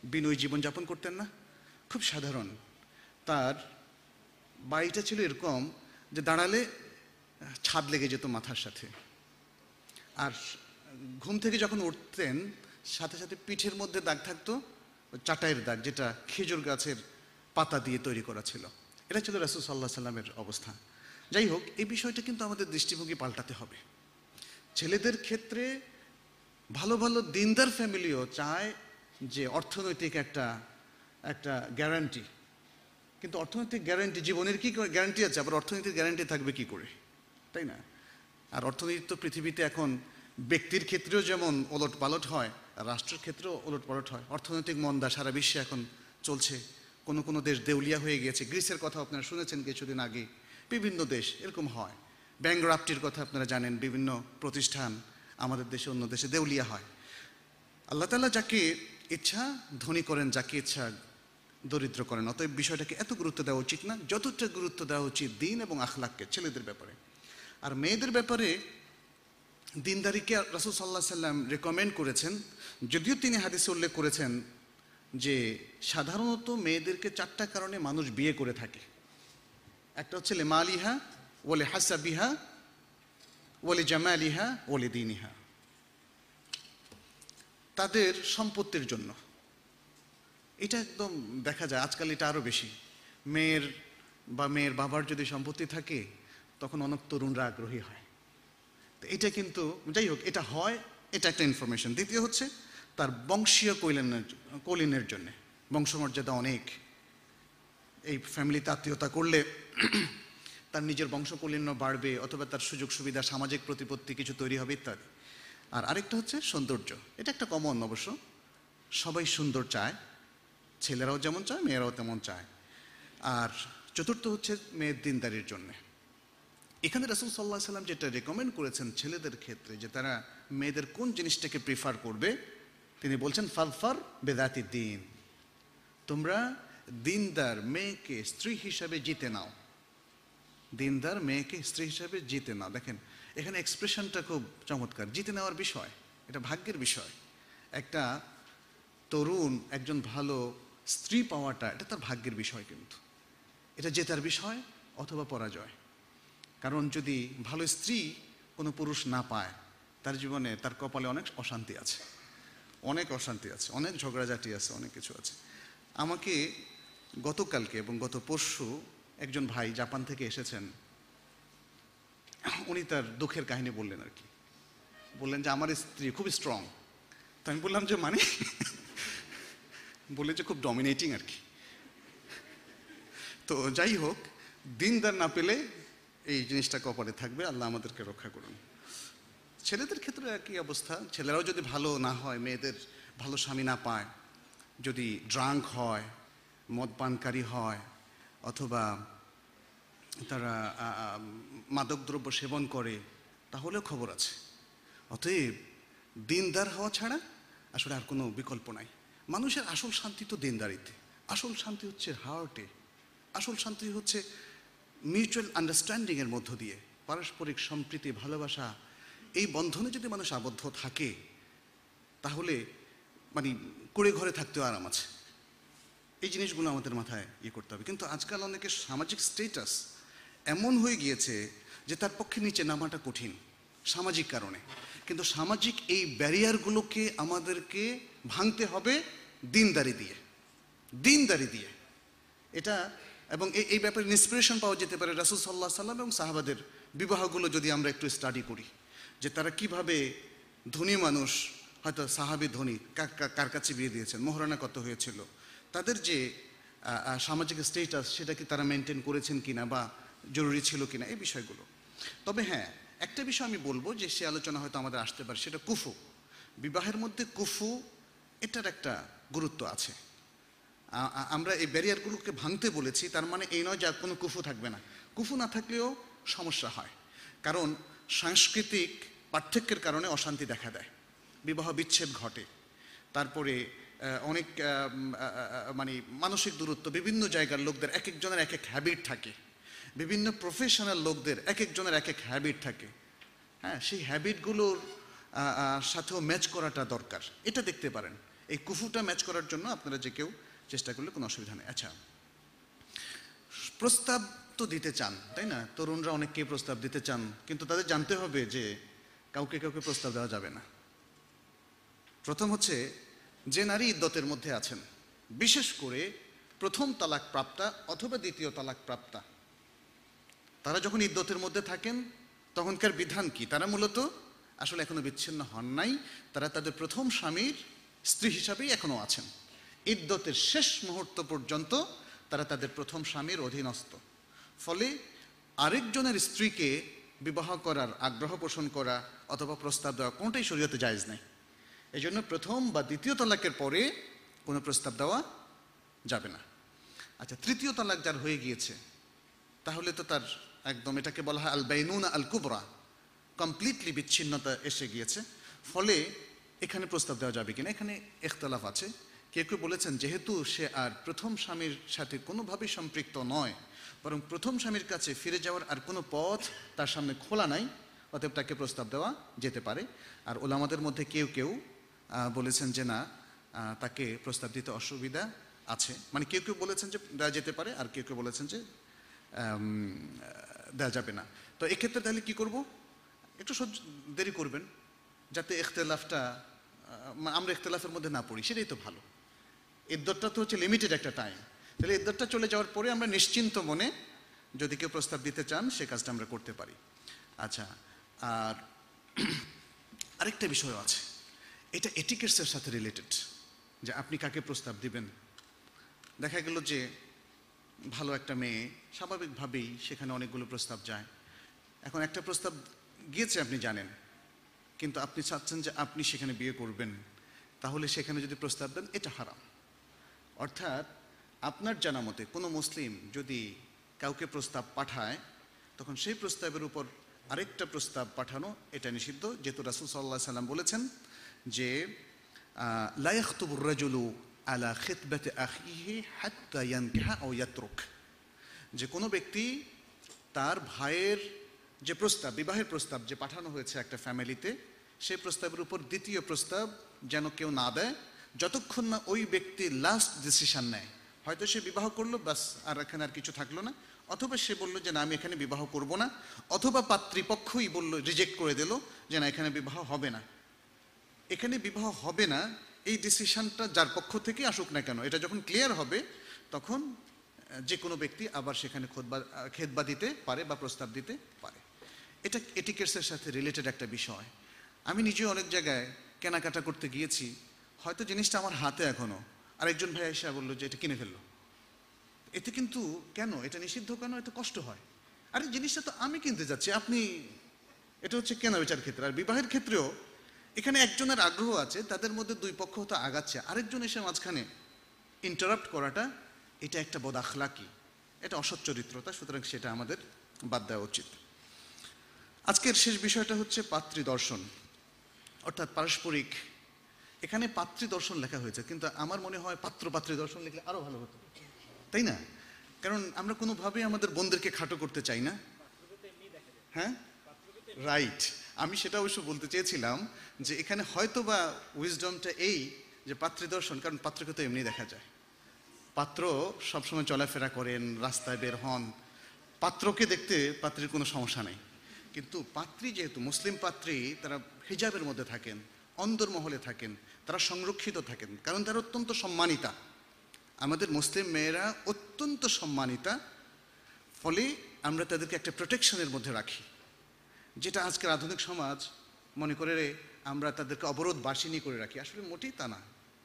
বিনয় জীবনযাপন করতেন না। খুব সাধারণ। তার বাড়িটা ছিল এরকম যে দাঁড়ালে ছাদ লেগে যেত মাথার সাথে। আর ঘুম থেকে যখন উঠতেন, সাথে সাথে পিঠের মধ্যে দাগ থাকতো, চাটাইয়ের দাগ, যেটা খেজুর গাছের পাতা দিয়ে তৈরি করা ছিল। এটা ছিল রাসুল সাল্লাহ সাল্লামের অবস্থা। যাই হোক, এই বিষয়টা কিন্তু আমাদের দৃষ্টিভঙ্গি পাল্টাতে হবে। ছেলেদের ক্ষেত্রে ভালো ভালো দিনদার ফ্যামিলিও চায় যে অর্থনৈতিক একটা একটা গ্যারান্টি কিন্তু অর্থনৈতিক গ্যারান্টি জীবনের কি গ্যারান্টি আছে? আবার অর্থনৈতিক গ্যারান্টি থাকবে কি করে? তাই না? আর অর্থনীতি তো পৃথিবীতে এখন ব্যক্তির ক্ষেত্রেও যেমন ওলট পালট হয় রাষ্ট্রের ক্ষেত্রেও ওলট পালট হয়। অর্থনৈতিক মন্দা সারা বিশ্বে এখন চলছে। কোনো কোনো দেশ দেউলিয়া হয়ে গিয়েছে গ্রিসের কথা আপনারা শুনেছেন কিছুদিন আগে। বিভিন্ন দেশ এরকম হয়। ব্যাংক কথা আপনারা জানেন। বিভিন্ন প্রতিষ্ঠান আমাদের দেশে অন্য দেশে দেউলিয়া হয়। আল্লাহ তাআলা যাকে ইচ্ছা, ধনী করেন, যাকে ইচ্ছা দরিদ্র করেন। অতএব বিষয়টাকে এত গুরুত্ব দেওয়া উচিত না, যতটা গুরুত্ব দেওয়া উচিত দিন এবং আখলাককে ছেলেদের ব্যাপারে। আর মেয়েদের ব্যাপারে দিনদারিকে রাসুল সাল্লাহ সাল্লাম রেকমেন্ড করেছেন। যদিও তিনি হাদিসে উল্লেখ করেছেন যে, সাধারণত মেয়েদেরকে চারটা কারণে মানুষ বিয়ে করে থাকে। একটা হচ্ছে লেমালিহা ওলে হাসাবিহা ওলে জামালিহা ওলে দিনিহা। তাদের সম্পত্তির জন্য। এটা একদম দেখা যায়, আজকাল এটা আরও বেশি। মেয়ের বা মেয়ের বাবার যদি সম্পত্তি থাকে, তখন অনেক তরুণরা আগ্রহী হয়। তো এটা কিন্তু, যাই হোক, এটা হয়, এটা একটা ইনফরমেশন দ্বিতীয় হচ্ছে, তার বংশীয় কৈলেনের কলিনের জন্যে। বংশমর্যাদা অনেক। এই ফ্যামিলিতে আত্মীয়তা করলে তার নিজের বংশকলিন্য বাড়বে, অথবা তার সুযোগ সুবিধা সামাজিক প্রতিপত্তি কিছু তৈরি হবে, ইত্যাদি। আর আরেকটা হচ্ছে সৌন্দর্য। এটা একটা কমন অবশ্য। সবাই সুন্দর চায়, ছেলেরাও যেমন চায়, মেয়েরাও তেমন চায়। আর চতুর্থ হচ্ছে মেয়ের দিনদারির জন্যে। এখানে রাসুল সাল্লাহ সাল্লাম যেটা রেকমেন্ড করেছেন ছেলেদের ক্ষেত্রে, যে তারা মেয়েদের কোন জিনিসটাকে প্রিফার করবে, তিনি বলছেন ফালফার বেদাতি দিন। তোমরা দিনদার মেয়েকে স্ত্রী হিসাবে জিতে নাও। দিনদার মেয়েকে স্ত্রী হিসাবে জিতে নাও। দেখেন এখানে এক্সপ্রেশনটা খুব চমৎকার, জিতে নেওয়ার বিষয়, এটা ভাগ্যের বিষয়। একটা তরুণ, একজন ভালো স্ত্রী পাওয়াটা, এটা তার ভাগ্যের বিষয় কিন্তু। এটা জেতার বিষয় অথবা পরাজয়। কারণ যদি ভালো স্ত্রী কোনো পুরুষ না পায়, তার জীবনে তার কপালে অনেক অশান্তি আছে। অনেক অশান্তি আছে, অনেক ঝগড়াঝাটি আছে, অনেক কিছু আছে। আমাকে গতকালকে এবং গত পরশু একজন ভাই জাপান থেকে এসেছেন। উনি তার দুঃখের কাহিনী বললেন আর কি। বললেন যে, আমার স্ত্রী খুব স্ট্রং তো আমি বললাম যে মানে? বলে যে, খুব ডমিনেটিং আর কি। তো যাই হোক, দিনদার না পেলে এই জিনিসটা কপালে থাকবে। আল্লাহ আমাদেরকে রক্ষা করুন। ছেলেদের ক্ষেত্রে একই অবস্থা। ছেলেরাও যদি ভালো না হয়, মেয়েদের ভালো স্বামী না পায়, যদি ড্রাঙ্ক হয় মদ পানকারী হয়, অথবা তারা মাদকদ্রব্য সেবন করে, তাহলেও খবর আছে। অতএব দিনদার হওয়া ছাড়া আসলে আর কোনো বিকল্প নাই। মানুষের আসল শান্তি তো দিনদারিতে। আসল শান্তি হচ্ছে হার্টে আসল শান্তি হচ্ছে মিউচুয়াল আন্ডারস্ট্যান্ডিংয়ের মধ্য দিয়ে। পারস্পরিক সম্প্রীতি, ভালোবাসা, এই বন্ধনে যদি মানুষ আবদ্ধ থাকে, তাহলে মানে কুড়ে ঘরে থাকতেও আরাম আছে। এই জিনিসগুলো আমাদের মাথায় ইয়ে করতে হবে। কিন্তু আজকাল অনেকের সামাজিক স্টেটাস এমন হয়ে গিয়েছে যে তার পক্ষে নিচে নামাটা কঠিন, সামাজিক কারণে। কিন্তু সামাজিক এই ব্যারিয়ারগুলোকে আমাদেরকে ভাঙতে হবে দিনদারি দিয়ে দিনদারি দিয়ে। এটা এবং এই ব্যাপারে ইন্সপিরেশন পাওয়া যেতে পারে রাসুল সাল্লাহ সাল্লাম এবং সাহাবাদের বিবাহগুলো যদি আমরা একটু স্টাডি করি, যে তারা কীভাবে ধনী মানুষ, হয়তো সাহাবি ধনী, কার কাছে বিয়ে দিয়েছেন মোহরানা কত হয়েছিল, তাদের যে সামাজিক স্টেটাস সেটা কি তারা মেনটেন করেছেন কিনা বা জরুরি ছিল কিনা এই বিষয়গুলো। তবে হ্যাঁ একটা বিষয় আমি বলব যে সে আলোচনা হয়তো আমাদের আসতে পারে, সেটা কুফু। বিবাহের মধ্যে কুফু এটার একটা গুরুত্ব আছে। আমরা এই ব্যারিয়ারগুলোকে ভাঙতে বলেছি, তার মানে এই নয় যে আর কোনো কুফু থাকবে না। কুফু না থাকলেও সমস্যা হয়। কারণ সাংস্কৃতিক পার্থক্যের কারণে অশান্তি দেখা দেয়। বিবাহ বিচ্ছেদ ঘটে। তারপরে অনেক মানে মানসিক দূরত্ব, বিভিন্ন জায়গার লোকদের এক একজনের এক এক হ্যাবিট থাকে। বিভিন্ন প্রফেশনাল লোকদের, এক একজনের এক এক হ্যাবিট থাকে। হ্যাঁ সেই হ্যাবিটগুলোর সাথেও ম্যাচ করাটা দরকার। এটা দেখতে পারেন। এই কুফুটা ম্যাচ করার জন্য আপনারা যে কেউ চেষ্টা করলে কোনো অসুবিধা নেই। আচ্ছা প্রস্তাব তো দিতে চান, তাই না? তরুণরা অনেককে প্রস্তাব দিতে চান, কিন্তু তাদের জানতে হবে যে কাউকে কাউকে প্রস্তাব দেওয়া যাবে না। প্রথম হচ্ছে, যে নারী ইদ্যতের মধ্যে আছেন, বিশেষ করে প্রথম তালাক প্রাপ্তা অথবা দ্বিতীয় তালাক প্রাপ্তা। তারা যখন ইদ্যতের মধ্যে থাকেন, তখনকার বিধান কি? তারা মূলত আসলে এখনও বিচ্ছিন্ন হন নাই। তারা তাদের প্রথম স্বামীর স্ত্রী হিসাবেই এখনও আছেন। ইদ্যতের শেষ মুহূর্ত পর্যন্ত তারা তাদের প্রথম স্বামীর অধীনস্থ। ফলে আরেকজনের স্ত্রীকে বিবাহ করার, আগ্রহ পোষণ করা অথবা প্রস্তাব দেওয়া কোনটাই শরীয়তে জায়েজ নেই। এই জন্য প্রথম বা দ্বিতীয় তালাকের পরে কোনো প্রস্তাব দেওয়া যাবে না। আচ্ছা তৃতীয় তালাক যার হয়ে গিয়েছে, তাহলে তো তার একদম এটাকে বলা হয় আল বাইনুন আল কুবরা কমপ্লিটলি বিচ্ছিন্নতা এসে গিয়েছে। ফলে এখানে প্রস্তাব দেওয়া যাবে কিনা? এখানে এখতলাফ আছে। কেউ কেউ বলেছেন, যেহেতু সে আর প্রথম স্বামীর সাথে কোনোভাবেই সম্পৃক্ত নয়, বরং প্রথম স্বামীর কাছে ফিরে যাওয়ার আর কোনো পথ তার সামনে খোলা নাই, অতএব তাকে প্রস্তাব দেওয়া যেতে পারে। আর ওলামাদের মধ্যে কেউ কেউ বলেছেন যে না তাকে প্রস্তাব দিতে অসুবিধা আছে। মানে কেউ কেউ বলেছেন যে দেওয়া যেতে পারে, আর কেউ কেউ বলেছেন যে দেওয়া যাবে না। তো এক্ষেত্রে তাহলে কি করব? একটু সহ্য, দেরি করবেন, যাতে ইখতলাফটা আমরা ইখতলাফের মধ্যে না পড়ি, সেটাই তো ভালো। ইদ্যতটা তো হচ্ছে লিমিটেড একটা টাইম তাহলে ইদ্যতটা চলে যাওয়ার পরে আমরা নিশ্চিন্ত মনে যদি কেউ প্রস্তাব দিতে চান, সে কাজটা আমরা করতে পারি। আচ্ছা আর আরেকটা বিষয় আছে। এটা এটিকেটসের সাথে রিলেটেড যে আপনি কাকে প্রস্তাব দিবেন? দেখা গেল যে ভালো একটা মেয়ে, স্বাভাবিকভাবেই সেখানে অনেকগুলো প্রস্তাব যায়। এখন একটা প্রস্তাব গিয়েছে আপনি জানেন, কিন্তু আপনি চাচ্ছেন যে আপনি সেখানে বিয়ে করবেন, তাহলে সেখানে যদি প্রস্তাব দেন, এটা হারাম। অর্থাৎ আপনার জানা মতে কোনো মুসলিম যদি কাউকে প্রস্তাব পাঠায়, তখন সেই প্রস্তাবের উপর আরেকটা প্রস্তাব পাঠানো, এটা নিষিদ্ধ, যেহেতু রাসুল সাল্লাহ সাল্লাম বলেছেন যে লায়াখতুবুর রাজুলু আলা খিতবাতে আখিহি হাত্তা ইয়ানকিহা ও ইয়াত্রুক যে কোনো ব্যক্তি তার ভাইয়ের যে প্রস্তাব, বিবাহের প্রস্তাব যে পাঠানো হয়েছে একটা ফ্যামিলিতে সেই প্রস্তাবের উপর দ্বিতীয় প্রস্তাব যেন কেউ না দেয়। যতক্ষণ না ওই ব্যক্তি লাস্ট ডিসিশন নেয়। হয়তো সে বিবাহ করল বাস আর এখানে আর কিছু থাকল না। অথবা সে বলল যে, না, আমি এখানে বিবাহ করব না। অথবা পাত্রীপক্ষই বলল রিজেক্ট করে দিল যে, না, এখানে বিবাহ হবে না। এখানে বিবাহ হবে না এই ডিসিশনটা যার পক্ষ থেকে আসুক না কেন, এটা যখন ক্লিয়ার হবে, তখন যে কোনো ব্যক্তি আবার সেখানে খোদবা খেদবা দিতে পারে বা প্রস্তাব দিতে পারে। এটা এটিকেটসের সাথে রিলেটেড একটা বিষয়। আমি নিজে অনেক জায়গায় কেনাকাটা করতে গিয়েছি, হয়তো জিনিসটা আমার হাতে এখনও। আরেকজন ভাই এসে বলল যে, এটা কিনে ফেলল। এতে কিন্তু কেন? এটা নিষিদ্ধ কেন? এতে কষ্ট হয়। আরে, জিনিসটা তো আমি কিনতে যাচ্ছি, আপনি, এটা হচ্ছে কেনা বেচার ক্ষেত্রে। আর বিবাহের ক্ষেত্রেও এখানে একজনের আগ্রহ আছে, তাদের মধ্যে দুই পক্ষ তো আগাচ্ছে। আরেকজন এসে মাঝখানে ইন্টারাপ্ট করাটা, এটা একটা বদাখলাকি এটা অসৎ চরিত্রতা, সুতরাং সেটা আমাদের বাদ দেওয়া উচিত। আজকের শেষ বিষয়টা হচ্ছে পাত্রী দর্শন। অর্থাৎ পারস্পরিক, এখানে পাত্রী দর্শন লেখা হয়েছে, কিন্তু আমার মনে হয় পাত্র পাত্রী দর্শন লিখলে আরও ভালো হতো। তাই না? কারণ আমরা কোনোভাবেই আমাদের বোনদেরকে খাটো করতে চাই না। হ্যাঁ? রাইট আমি সেটা অবশ্য বলতে চেয়েছিলাম যে এখানে হয়তো বা উইজডমটা এই যে পাত্রী দর্শন কারণ পাত্রকে তো এমনি দেখা যায়। পাত্র সবসময় চলাফেরা করেন, রাস্তায় বের হন। পাত্রকে দেখতে পাত্রীর কোনো সমস্যা নেই। কিন্তু পাত্রী যেহেতু মুসলিম পাত্রী, তারা হিজাবের মধ্যে থাকেন অন্দরমহলে থাকেন, তারা সংরক্ষিত থাকেন, কারণ তারা অত্যন্ত সম্মানিতা। আমাদের মুসলিম মেয়েরা অত্যন্ত সম্মানিতা, ফলে আমরা তাদেরকে একটা প্রোটেকশনের মধ্যে রাখি। যেটা আজকের আধুনিক সমাজ মনে করে আমরা তাদেরকে অবরোধ বাসিনী করে রাখি। আসলে মোটেই তা না,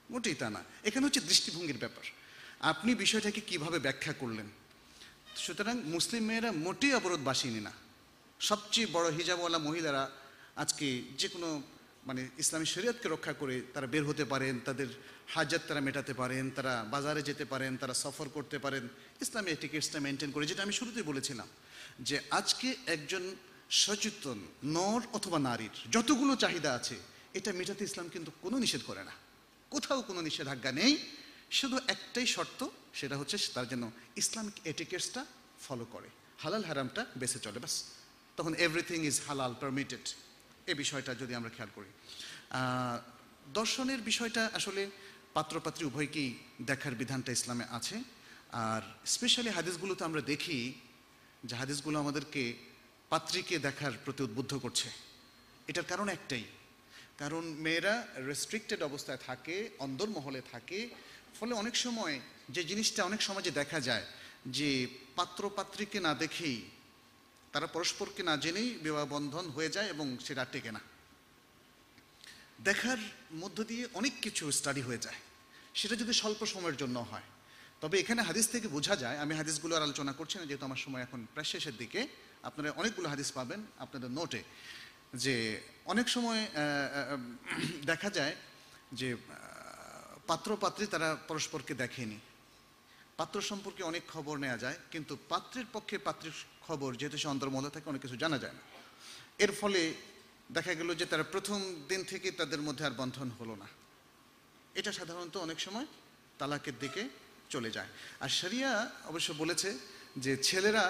মোটেই তা না। এখানে হচ্ছে দৃষ্টিভঙ্গির ব্যাপার। আপনি বিষয়টাকে কীভাবে ব্যাখ্যা করলেন? সুতরাং মুসলিম মেয়েরা মোটেই অবরোধ বাসিনী না। সবচেয়ে বড় হিজাবওয়ালা মহিলারা আজকে যে কোনো মানে ইসলামী শরীয়তকে রক্ষা করে তারা বের হতে পারেন, তাদের হাজাত তারা মেটাতে পারেন, তারা বাজারে যেতে পারেন, তারা সফর করতে পারেন, ইসলামী এটিকেটসটা মেনটেন করে, যেটা আমি শুরুতেই বলেছিলাম যে আজকে একজন সচেতন, নর অথবা নারীর, যতগুলো চাহিদা আছে, এটা মেটাতে ইসলাম কিন্তু কোনো নিষেধ করে না। কোথাও কোনো নিষেধাজ্ঞা নেই। শুধু একটাই শর্ত, সেটা হচ্ছে তার জন্য ইসলামিক এটিকেটসটা ফলো করে। হালাল হারামটা বেঁচে চলে বাস তখন এভরিথিং ইজ হালাল পারমিটেড এ বিষয়টা যদি আমরা খেয়াল করি। দর্শনের বিষয়টা আসলে পাত্রপাত্রী উভয়কেই দেখার বিধানটা ইসলামে আছে। আর স্পেশালি হাদিসগুলোতে আমরা দেখি, যে হাদিসগুলো আমাদেরকে পাত্রীকে দেখার প্রতি উদ্বুদ্ধ করছে। এটার কারণ একটাই। কারণ মেয়েরা রেস্ট্রিক্টেড অবস্থায় থাকে, অন্দরমহলে থাকে, ফলে অনেক সময় যে জিনিসটা অনেক সমাজে দেখা যায় যে পাত্র পাত্রীকে না দেখেই তারা পরস্পরকে না জেনেই বিবাহ বন্ধন হয়ে যায় এবং সেটা টেকে না। দেখার মধ্য দিয়ে অনেক কিছু স্টাডি হয়ে যায়। সেটা যদি স্বল্প সময়ের জন্য হয়। তবে এখানে হাদিস থেকে বোঝা যায়, আমি হাদিসগুলো আর আলোচনা করছি না, যেহেতু আমার সময় এখন প্রায় শেষের দিকে আপনারা অনেকগুলো হাদিস পাবেন আপনাদের নোটে যে অনেক সময় দেখা যায় যে পাত্র পাত্রী তারা পরস্পরকে দেখেনি। পাত্র সম্পর্কে অনেক খবর নেওয়া যায়, কিন্তু পাত্রের পক্ষে পাত্রের খবর যেহেতু সে অন্তর্মহলে থাকে, অনেক কিছু জানা যায় না। এর ফলে দেখা গেল যে তারা প্রথম দিন থেকে তাদের মধ্যে আর বন্ধন হলো না। এটা সাধারণত অনেক সময় তালাকের দিকে চলে যায়। আর শরিয়া অবশ্য বলেছে যে ছেলেরা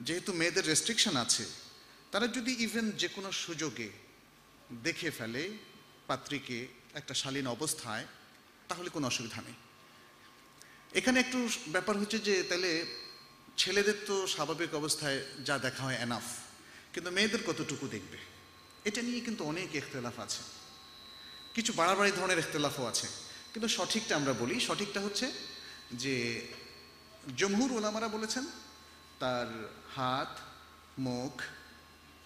যেহেতু মেয়েদের রেস্ট্রিকশন আছে, তারা যদি ইভেন যে কোনো সুযোগে দেখে ফেলে পাত্রীকে একটা শালীন অবস্থায়, তাহলে কোনো অসুবিধা নেই। এখানে একটু ব্যাপার হচ্ছে যে, তাহলে ছেলেদের তো স্বাভাবিক অবস্থায় যা দেখা হয় এনাফ কিন্তু মেয়েদের কতটুকু দেখবে? এটা নিয়ে কিন্তু অনেক ইখতলাফ আছে। কিছু বাড়াবাড়ি ধরনের ইখতলাফও আছে। কিন্তু সঠিকটা আমরা বলি, সঠিকটা হচ্ছে যে, জমহুর ওলামারা বলেছেন তার হাত, মুখ,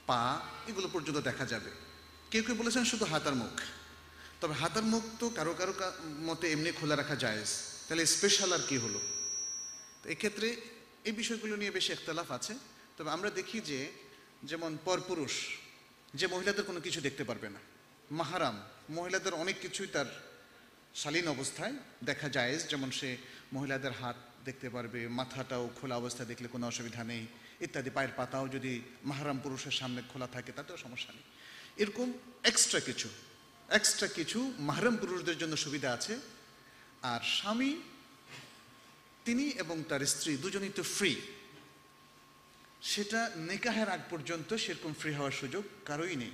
পা, এগুলো পর্যন্ত দেখা যাবে। কেউ কেউ বলেছেন শুধু হাত আর মুখ। তবে হাত আর মুখ তো কারও কারও মতে এমনি খোলা রাখা যায় তাহলে স্পেশাল আর কি হলো? তো এক্ষেত্রে এই বিষয়গুলো নিয়ে বেশি একতলাফ আছে। তবে আমরা দেখি যে যেমন পরপুরুষ, যে মহিলাদের কোনো কিছু দেখতে পারবে না। মাহারাম, মহিলাদের অনেক কিছুই তার শালীন অবস্থায় দেখা যায় যেমন সে মহিলাদের হাত দেখতে পারবে, মাথাটাও খোলা অবস্থায় দেখলে কোনো অসুবিধা নেই, ইত্যাদি, পায়ের পাতাও যদি মাহারাম পুরুষের সামনে খোলা থাকে তাতেও সমস্যা নেই। এরকম এক্সট্রা কিছু এক্সট্রা কিছু মাহারাম পুরুষদের জন্য সুবিধা আছে। আর স্বামী, তিনি এবং তার স্ত্রী দুজনেই তো ফ্রি সেটা নিকাহের আগ পর্যন্ত সেরকম ফ্রি হওয়ার সুযোগ কারোই নেই।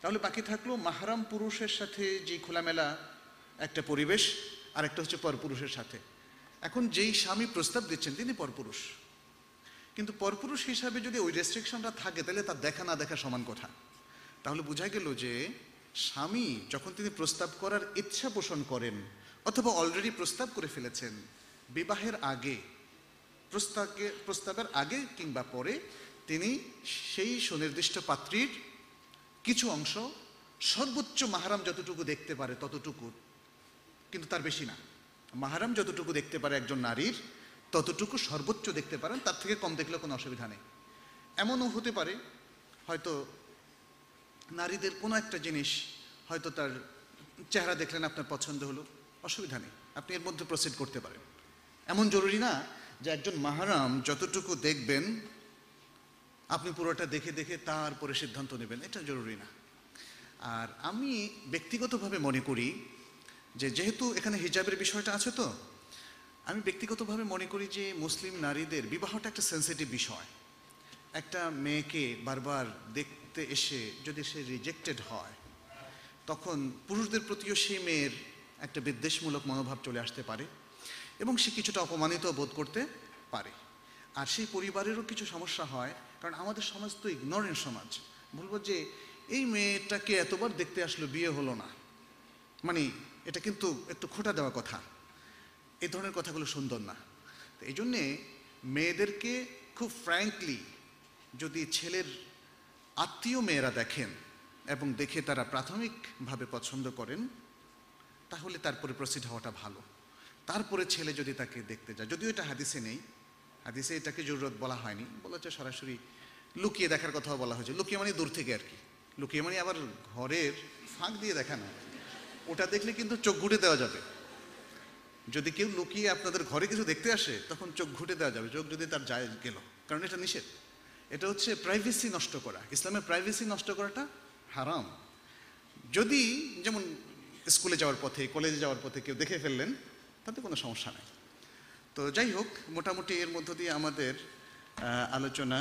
তাহলে বাকি থাকল মাহারাম পুরুষের সাথে যে খোলামেলা একটা পরিবেশ আর একটা হচ্ছে পরপুরুষের সাথে। এখন যেই স্বামী প্রস্তাব দিচ্ছেন, তিনি পরপুরুষ। কিন্তু পরপুরুষ হিসাবে যদি ওই রেস্ট্রিকশনটা থাকে, তাহলে তার দেখা না দেখা সমান কথা। তাহলে বোঝা গেল যে, স্বামী যখন তিনি প্রস্তাব করার ইচ্ছা পোষণ করেন, অথবা অলরেডি প্রস্তাব করে ফেলেছেন, বিবাহের আগে, প্রস্তাবকে, প্রস্তাবের আগে কিংবা পরে, তিনি সেই সুনির্দিষ্ট পাত্রীর কিছু অংশ, সর্বোচ্চ মাহারাম যতটুকু দেখতে পারে ততটুকু, কিন্তু তার বেশি না। মাহারাম যতটুকু দেখতে পারে একজন নারীর, ততটুকু সর্বোচ্চ দেখতে পারেন, তার থেকে কম দেখলেও কোনো অসুবিধা নেই। এমনও হতে পারে, হয়তো নারীদের কোনো একটা জিনিস হয়তো তার চেহারা দেখলেন আপনার পছন্দ হলো, অসুবিধা নেই, আপনি এর মধ্যে প্রসিড করতে পারেন। এমন জরুরি না যে একজন মাহারাম যতটুকু দেখবেন, আপনি পুরোটা দেখে দেখে তারপরে সিদ্ধান্ত নেবেন, এটা জরুরি না। আর আমি ব্যক্তিগতভাবে মনে করি যে যেহেতু এখানে হিজাবের বিষয়টা আছে তো, আমি ব্যক্তিগতভাবে মনে করি যে মুসলিম নারীদের বিবাহটা একটা সেন্সিটিভ বিষয়। একটা মেয়েকে বারবার দেখতে এসে যদি সে রিজেক্টেড হয়, তখন পুরুষদের প্রতিও সেই মেয়ের একটা বিদ্বেষমূলক মনোভাব চলে আসতে পারে এবং সে কিছুটা অপমানিত বোধ করতে পারে। আর সেই পরিবারেরও কিছু সমস্যা হয়, কারণ আমাদের সমাজ তো ইগনোরেন্ট সমাজ। বলব যে এই মেয়েটাকে এতবার দেখতে আসলো বিয়ে হলো না। মানে এটা কিন্তু একটু খোটা দেওয়া কথা। এই ধরনের কথাগুলো সুন্দর না। তো এই জন্যে মেয়েদেরকে খুব ফ্র্যাঙ্কলি যদি ছেলের আত্মীয় মেয়েরা দেখেন এবং দেখে তারা প্রাথমিকভাবে পছন্দ করেন, তাহলে তারপরে প্রসিড হওয়াটা ভালো। তারপরে ছেলে যদি তাকে দেখতে যায়, যদিও এটা হাদিসে নেই। হাদিসে এটাকে জরুরত বলা হয়নি। বলা হচ্ছে সরাসরি লুকিয়ে দেখার কথাও বলা হয়েছে। লুকিয়ে মানে দূর থেকে আর কি। লুকিয়ে মানে আবার ঘরের ফাঁক দিয়ে দেখা না ওটা দেখলে কিন্তু চোখ ঘুটে দেওয়া যাবে। যদি কেউ লুকিয়ে আপনাদের ঘরে কিছু দেখতে আসে, তখন চোখ ঘুটে দেওয়া যাবে, চোখ যদি তার যায় গেল। কারণ এটা নিষেধ। এটা হচ্ছে প্রাইভেসি নষ্ট করা। ইসলামের প্রাইভেসি নষ্ট করাটা হারাম। যদি যেমন স্কুলে যাওয়ার পথে কলেজে যাওয়ার পথে কেউ দেখে ফেললেন, তাতে কোনো সমস্যা নেই। তো যাই হোক, মোটামুটি এর মধ্য দিয়ে আমাদের আলোচনা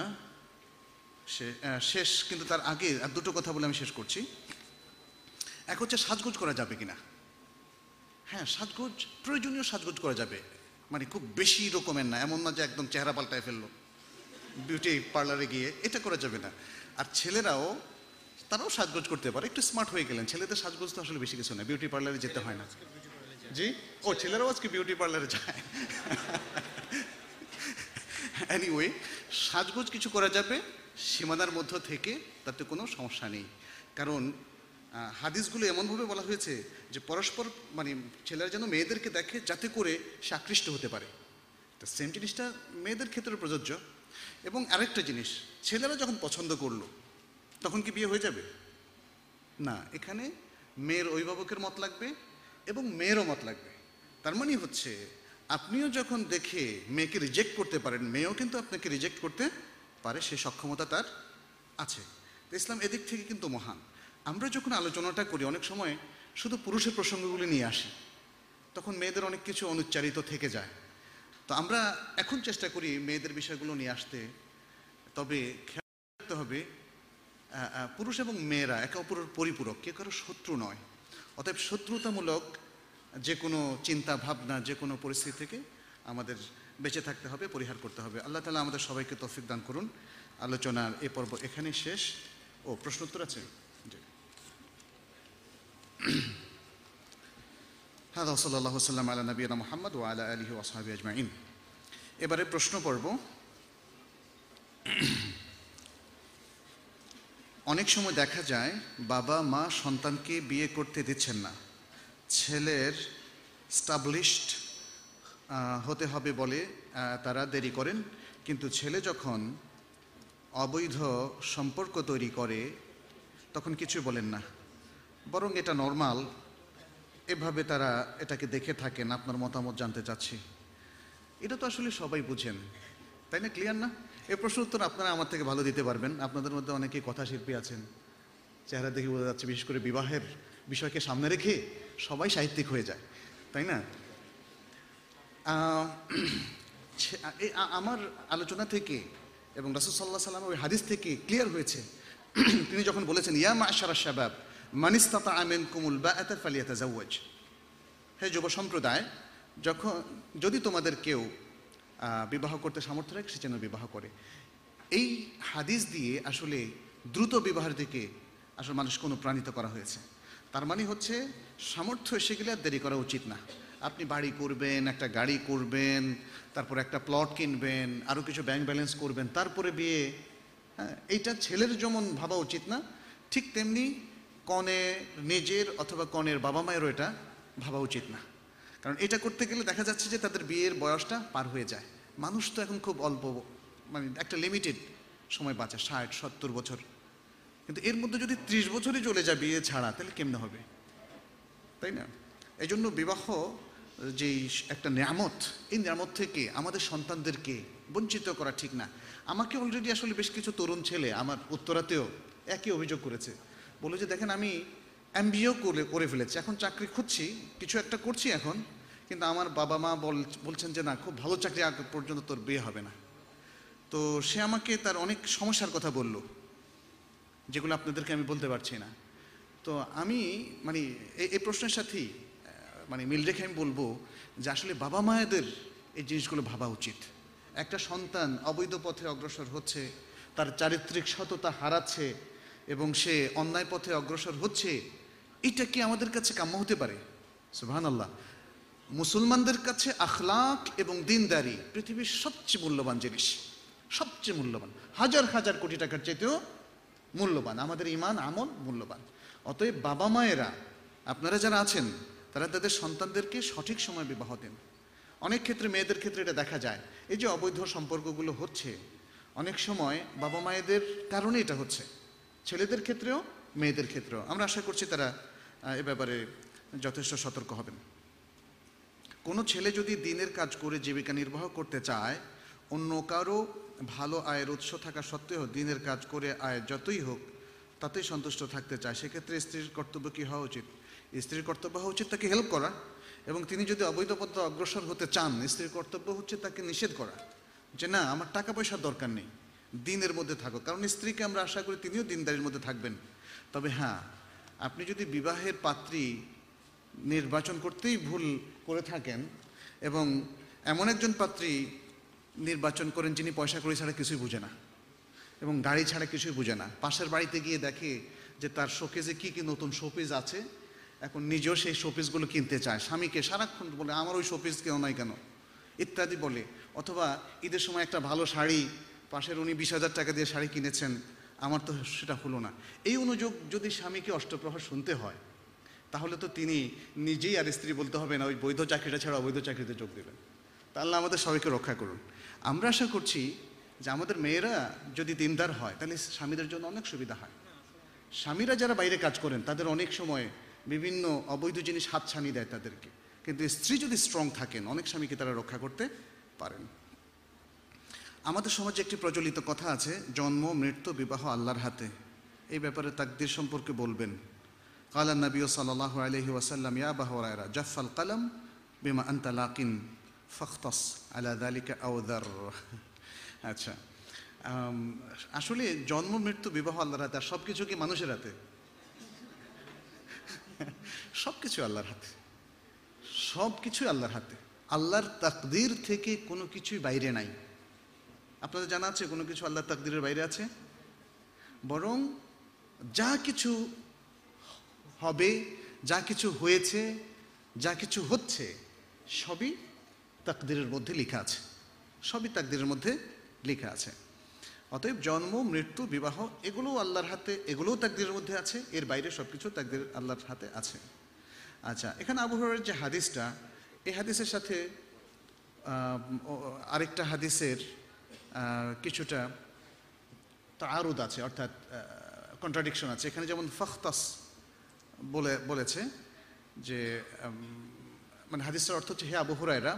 শেষ, কিন্তু তার আগে আর দুটো কথা বলে আমি শেষ করছি। এক হচ্ছে সাজগোজ করা যাবে কিনা? হ্যাঁ সাজগোজ, প্রয়োজনীয় সাজগোজ করা যাবে। মানে খুব বেশি রকমের না, এমন না যে একদম চেহারা পাল্টায় ফেলল। বিউটি পার্লারে গিয়ে এটা করা যাবে না। আর ছেলেরাও, তারাও সাজগোজ করতে পারে, একটু স্মার্ট হয়ে গেলেন। ছেলেদের সাজগোজ তো আসলে বেশি কিছু না বিউটি পার্লারে যেতে হয় না। জি? ও, ছেলেরাও আজকে বিউটি পার্লারে যায়। এনিওয়ে সাজগোজ কিছু করা যাবে, সীমানার মধ্য থেকে, তাতে কোনো সমস্যা নেই। কারণ হাদিসগুলো এমনভাবে বলা হয়েছে যে পরস্পর মানে ছেলেরা যেন মেয়েদেরকে দেখে যাতে করে সে আকৃষ্ট হতে পারে। তো সেম জিনিসটা মেয়েদের ক্ষেত্রে প্রযোজ্য। এবং আরেকটা জিনিস, ছেলেরা যখন পছন্দ করল, তখন কি বিয়ে হয়ে যাবে? না, এখানে মেয়ের অভিভাবকের মত লাগবে এবং মেয়েরও মত লাগবে। তার মানে হচ্ছে, আপনিও যখন দেখে মেয়েকে রিজেক্ট করতে পারেন, মেয়েও কিন্তু আপনাকে রিজেক্ট করতে পারে, সে সক্ষমতা তার আছে। ইসলাম এদিক থেকে কিন্তু মহান। আমরা যখন আলোচনাটা করি, অনেক সময় শুধু পুরুষের প্রসঙ্গগুলি নিয়ে আসি, তখন মেয়েদের অনেক কিছু অনুচ্চারিত থেকে যায়। তো আমরা এখন চেষ্টা করি মেয়েদের বিষয়গুলো নিয়ে আসতে। তবে খেয়াল রাখতে হবে পুরুষ এবং মেয়েরা একে অপরের পরিপূরক কে কারও শত্রু নয়। অতএব শত্রুতামূলক যে কোনো চিন্তা ভাবনা, যে কোনো পরিস্থিতি থেকে আমাদের বেঁচে থাকতে হবে, পরিহার করতে হবে। আল্লাহ তালা আমাদের সবাইকে তৌফিক দান করুন। আলোচনার এ পর্ব এখানেই শেষ। ও প্রশ্ন উত্তর আছে? হ্যাঁ সাল্লাহ সাল্লাম আলা মোহাম্মদ ও আলা আলহি আজমাইন এবারে প্রশ্ন পর্ব অনেক সময় দেখা যায় বাবা, মা সন্তানকে বিয়ে করতে দিচ্ছেন না। ছেলের স্টাবলিশড হতে হবে বলে তারা দেরি করেন। কিন্তু ছেলে যখন অবৈধ সম্পর্ক তৈরি করে, তখন কিছু বলেন না। বরং এটা নর্মাল। এভাবে তারা এটাকে দেখে থাকেন, আপনার মতামত জানতে চাচ্ছি। এটা তো আসলে সবাই বুঝেন। তাই না, ক্লিয়ার না? এই প্রশ্ন উত্তর আপনারা আমার থেকে ভালো দিতে পারবেন। আপনাদের মধ্যে অনেকেই কথা শিল্পী আছেন। চেহারা দেখে বোঝা যাচ্ছে, বিশেষ করে বিবাহের বিষয়কে সামনে রেখে সবাই সাহিত্যিক হয়ে যায়। তাই না? এ- আমার আলোচনা থেকে এবং রাসুল সাল্লাহ সাল্লাম ওই হাদিস থেকে ক্লিয়ার হয়েছে। তিনি যখন বলেছেন, ইয়া মা আশারা শাবাব মানিস্তাতা আমেন কুমুল বা এত ফালিয়াতা জাওয়াজ হে যুব সম্প্রদায়, যখন যদি তোমাদের কেউ বিবাহ করতে সামর্থ্য রাখে, সে যেন বিবাহ করে। এই হাদিস দিয়ে আসলে দ্রুত বিবাহের দিকে আসলে মানুষকে অনুপ্রাণিত করা হয়েছে। তার মানে হচ্ছে, সামর্থ্য এসে গেলে আর দেরি করা উচিত না। আপনি বাড়ি করবেন, একটা গাড়ি করবেন, তারপর একটা প্লট কিনবেন আরও কিছু ব্যাংক ব্যালেন্স করবেন, তারপরে বিয়ে হ্যাঁ এইটা ছেলের যেমন ভাবা উচিত না, ঠিক তেমনি কনে নিজের অথবা কনের বাবা মায়েরও এটা ভাবা উচিত না। কারণ এটা করতে গেলে দেখা যাচ্ছে যে তাদের বিয়ের বয়সটা পার হয়ে যায়। মানুষ তো এখন খুব অল্প মানে একটা লিমিটেড সময় বাঁচে, ষাট, সত্তর বছর। কিন্তু এর মধ্যে যদি ত্রিশ বছরই চলে যায় বিয়ে ছাড়া, তাহলে কেমনে হবে? তাই না? এই জন্য বিবাহ যেই একটা নিয়ামত, এই নিয়ামত থেকে আমাদের সন্তানদেরকে বঞ্চিত করা ঠিক না। আমাকে অলরেডি আসলে বেশ কিছু তরুণ ছেলে, আমার উত্তরাতেও একই অভিযোগ করেছে। বলে যে, দেখেন, আমি এমবিও করে করে ফেলেছি। এখন চাকরি খুঁজছি, কিছু একটা করছি এখন, কিন্তু আমার বাবা মা বলছেন যে, না, খুব ভালো চাকরি আগ পর্যন্ত তোর বিয়ে হবে না। তো সে আমাকে তার অনেক সমস্যার কথা বলল, যেগুলো আপনাদেরকে আমি বলতে পারছি না। তো আমি মানে এই প্রশ্নের সাথেই মানে মিল রেখে আমি বলব যে, আসলে বাবা মায়েদের এই জিনিসগুলো ভাবা উচিত। একটা সন্তান অবৈধ পথে অগ্রসর হচ্ছে, তার চারিত্রিক সততা হারাচ্ছে এবং সে অন্যায় পথে অগ্রসর হচ্ছে, এটা কি আমাদের কাছে কাম্য হতে পারে? সুবহান আল্লাহ মুসলমানদের কাছে আখলাক এবং দিনদারি পৃথিবীর সবচেয়ে মূল্যবান জিনিস, সবচেয়ে মূল্যবান। হাজার হাজার কোটি টাকার চাইতেও মূল্যবান। আমাদের ইমান আমল মূল্যবান। অতএব বাবা মায়েরা, আপনারা যারা আছেন, তারা তাদের সন্তানদেরকে সঠিক সময় বিবাহ দেন। অনেক ক্ষেত্রে মেয়েদের ক্ষেত্রে এটা দেখা যায়। এই যে অবৈধ সম্পর্কগুলো হচ্ছে, অনেক সময় বাবা মায়েদের কারণে এটা হচ্ছে। ছেলেদের ক্ষেত্রেও, মেয়েদের ক্ষেত্রেও। আমরা আশা করছি তারা এ ব্যাপারে যথেষ্ট সতর্ক হবেন। কোনো ছেলে যদি দিনের কাজ করে জীবিকা নির্বাহ করতে চায়, অন্য কারও ভালো আয়ের উৎস থাকা সত্ত্বেও দিনের কাজ করে আয় যতই হোক, তাতেই সন্তুষ্ট থাকতে চায়। সেক্ষেত্রে স্ত্রীর কর্তব্য কী হওয়া উচিত? স্ত্রীর কর্তব্য হওয়া উচিত তাকে হেল্প করা এবং তিনি যদি অবৈধ পথে অগ্রসর হতে চান, স্ত্রীর কর্তব্য হচ্ছে তাকে নিষেধ করা যে, না, আমার টাকা পয়সার দরকার নেই। দিনের মধ্যে থাকো। কারণ স্ত্রীকে আমরা আশা করি তিনিও দিনদারির মধ্যে থাকবেন। তবে হ্যাঁ আপনি যদি বিবাহের পাত্রী নির্বাচন করতেই ভুল করে থাকেন এবং এমন একজন পাত্রী নির্বাচন করেন যিনি পয়সা করি ছাড়া কিছুই বুঝে না এবং গাড়ি ছাড়া কিছুই বুঝে না, পাশের বাড়িতে গিয়ে দেখে যে তার শোকেজে কী কী নতুন শোপিস আছে, এখন নিজেও সেই শোপিসগুলো কিনতে চায়, স্বামীকে সারাক্ষণ বলে, আমার ওই শোপিস কেউ নাই কেন? ইত্যাদি বলে। অথবা ঈদের সময় একটা ভালো শাড়ি পাশের উনি বিশ হাজার টাকা দিয়ে শাড়ি কিনেছেন, আমার তো সেটা হলো না। এই অনুযোগ যদি স্বামীকে অষ্টপ্রহর শুনতে হয়, তাহলে তো তিনি নিজেই আর স্ত্রী বলতে হবে না, ওই বৈধ চাকরিটা ছাড়া অবৈধ চাকরিতে যোগ দেবেন। তাহলে আমাদের সবাইকে রক্ষা করুন। আমরা আশা করছি যে আমাদের মেয়েরা যদি দিনদার হয়, তাহলে স্বামীদের জন্য অনেক সুবিধা হয়। স্বামীরা যারা বাইরে কাজ করেন, তাদের অনেক সময় বিভিন্ন অবৈধ জিনিস হাত ছানি দেয় তাদেরকে। কিন্তু স্ত্রী যদি স্ট্রং থাকেন, অনেক স্বামীকে তারা রক্ষা করতে পারেন। আমাদের সমাজে একটি প্রচলিত কথা আছে, জন্ম, মৃত্যু, বিবাহ আল্লাহর হাতে। এই ব্যাপারে তাকদির সম্পর্কে বলবেন। কালা নবী সাল্লাহ আলহি ওয়াসাল্লাম, ইয়া বাহরায়রা জাফাল কালাম বিমা আন্তালাকিন ফখতস আলা দালিকা আউদার আচ্ছা আসলে জন্ম, মৃত্যু, বিবাহ আল্লাহর হাতে, আর সব কিছু কি মানুষের হাতে? সব কিছু আল্লাহর হাতে। সব কিছুই আল্লাহর হাতে। আল্লাহর তাকদির থেকে কোনো কিছুই বাইরে নাই। আপনাদের জানা আছে কোনো কিছু আল্লাহর তাকদিরের বাইরে আছে? বরং যা কিছু হবে, যা কিছু হয়েছে, যা কিছু হচ্ছে, সবই তাকদিরের মধ্যে লেখা আছে। সবই তাকদিরের মধ্যে লেখা আছে। অতএব জন্ম, মৃত্যু, বিবাহ, এগুলোও আল্লাহর হাতে, এগুলোও তাকদিরের মধ্যে আছে, এর বাইরে সব কিছু তাকদির আল্লাহর হাতে আছে। আচ্ছা এখানে আবহাওয়ার যে হাদিসটা, এই হাদিসের সাথে আরেকটা হাদিসের কিছুটা তারুদ আছে, অর্থাৎ কন্ট্রাডিকশন আছে। এখানে যেমন ফখতাস বলে, বলেছে যে মানে হাদিসের অর্থ হচ্ছে, হে আবু হুরায়রা,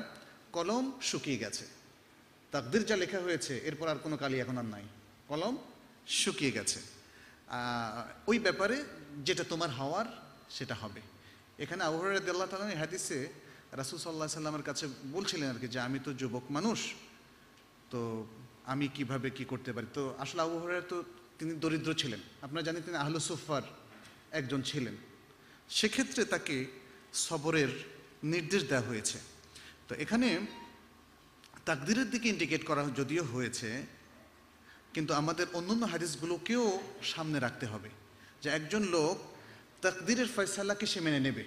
কলম শুকিয়ে গেছে। তাকদির যা লেখা হয়েছে, এরপর আর কোনো কালি এখন আর নাই। কলম শুকিয়ে গেছে। ওই ব্যাপারে যেটা তোমার হওয়ার, সেটা হবে। এখানে আবু হুরায়রা এই হাদিসে রাসুল সাল্লাহ সাল্লামের কাছে বলছিলেন আর কি, যে আমি তো যুবক মানুষ, তো আমি কীভাবে কি করতে পারি? তো আসলে আবু হুরায়রা তো তিনি দরিদ্র ছিলেন। আপনারা জানেন তিনি আহলু সুফার একজন ছিলেন। সেক্ষেত্রে তাকে সবরের নির্দেশ দেওয়া হয়েছে। তো এখানে তাকদিরের দিকে ইন্ডিকেট করা যদিও হয়েছে, কিন্তু আমাদের অন্যান্য হাদিসগুলোকেও সামনে রাখতে হবে যে একজন লোক তাকদিরের ফয়সালাকে সে মেনে নেবে,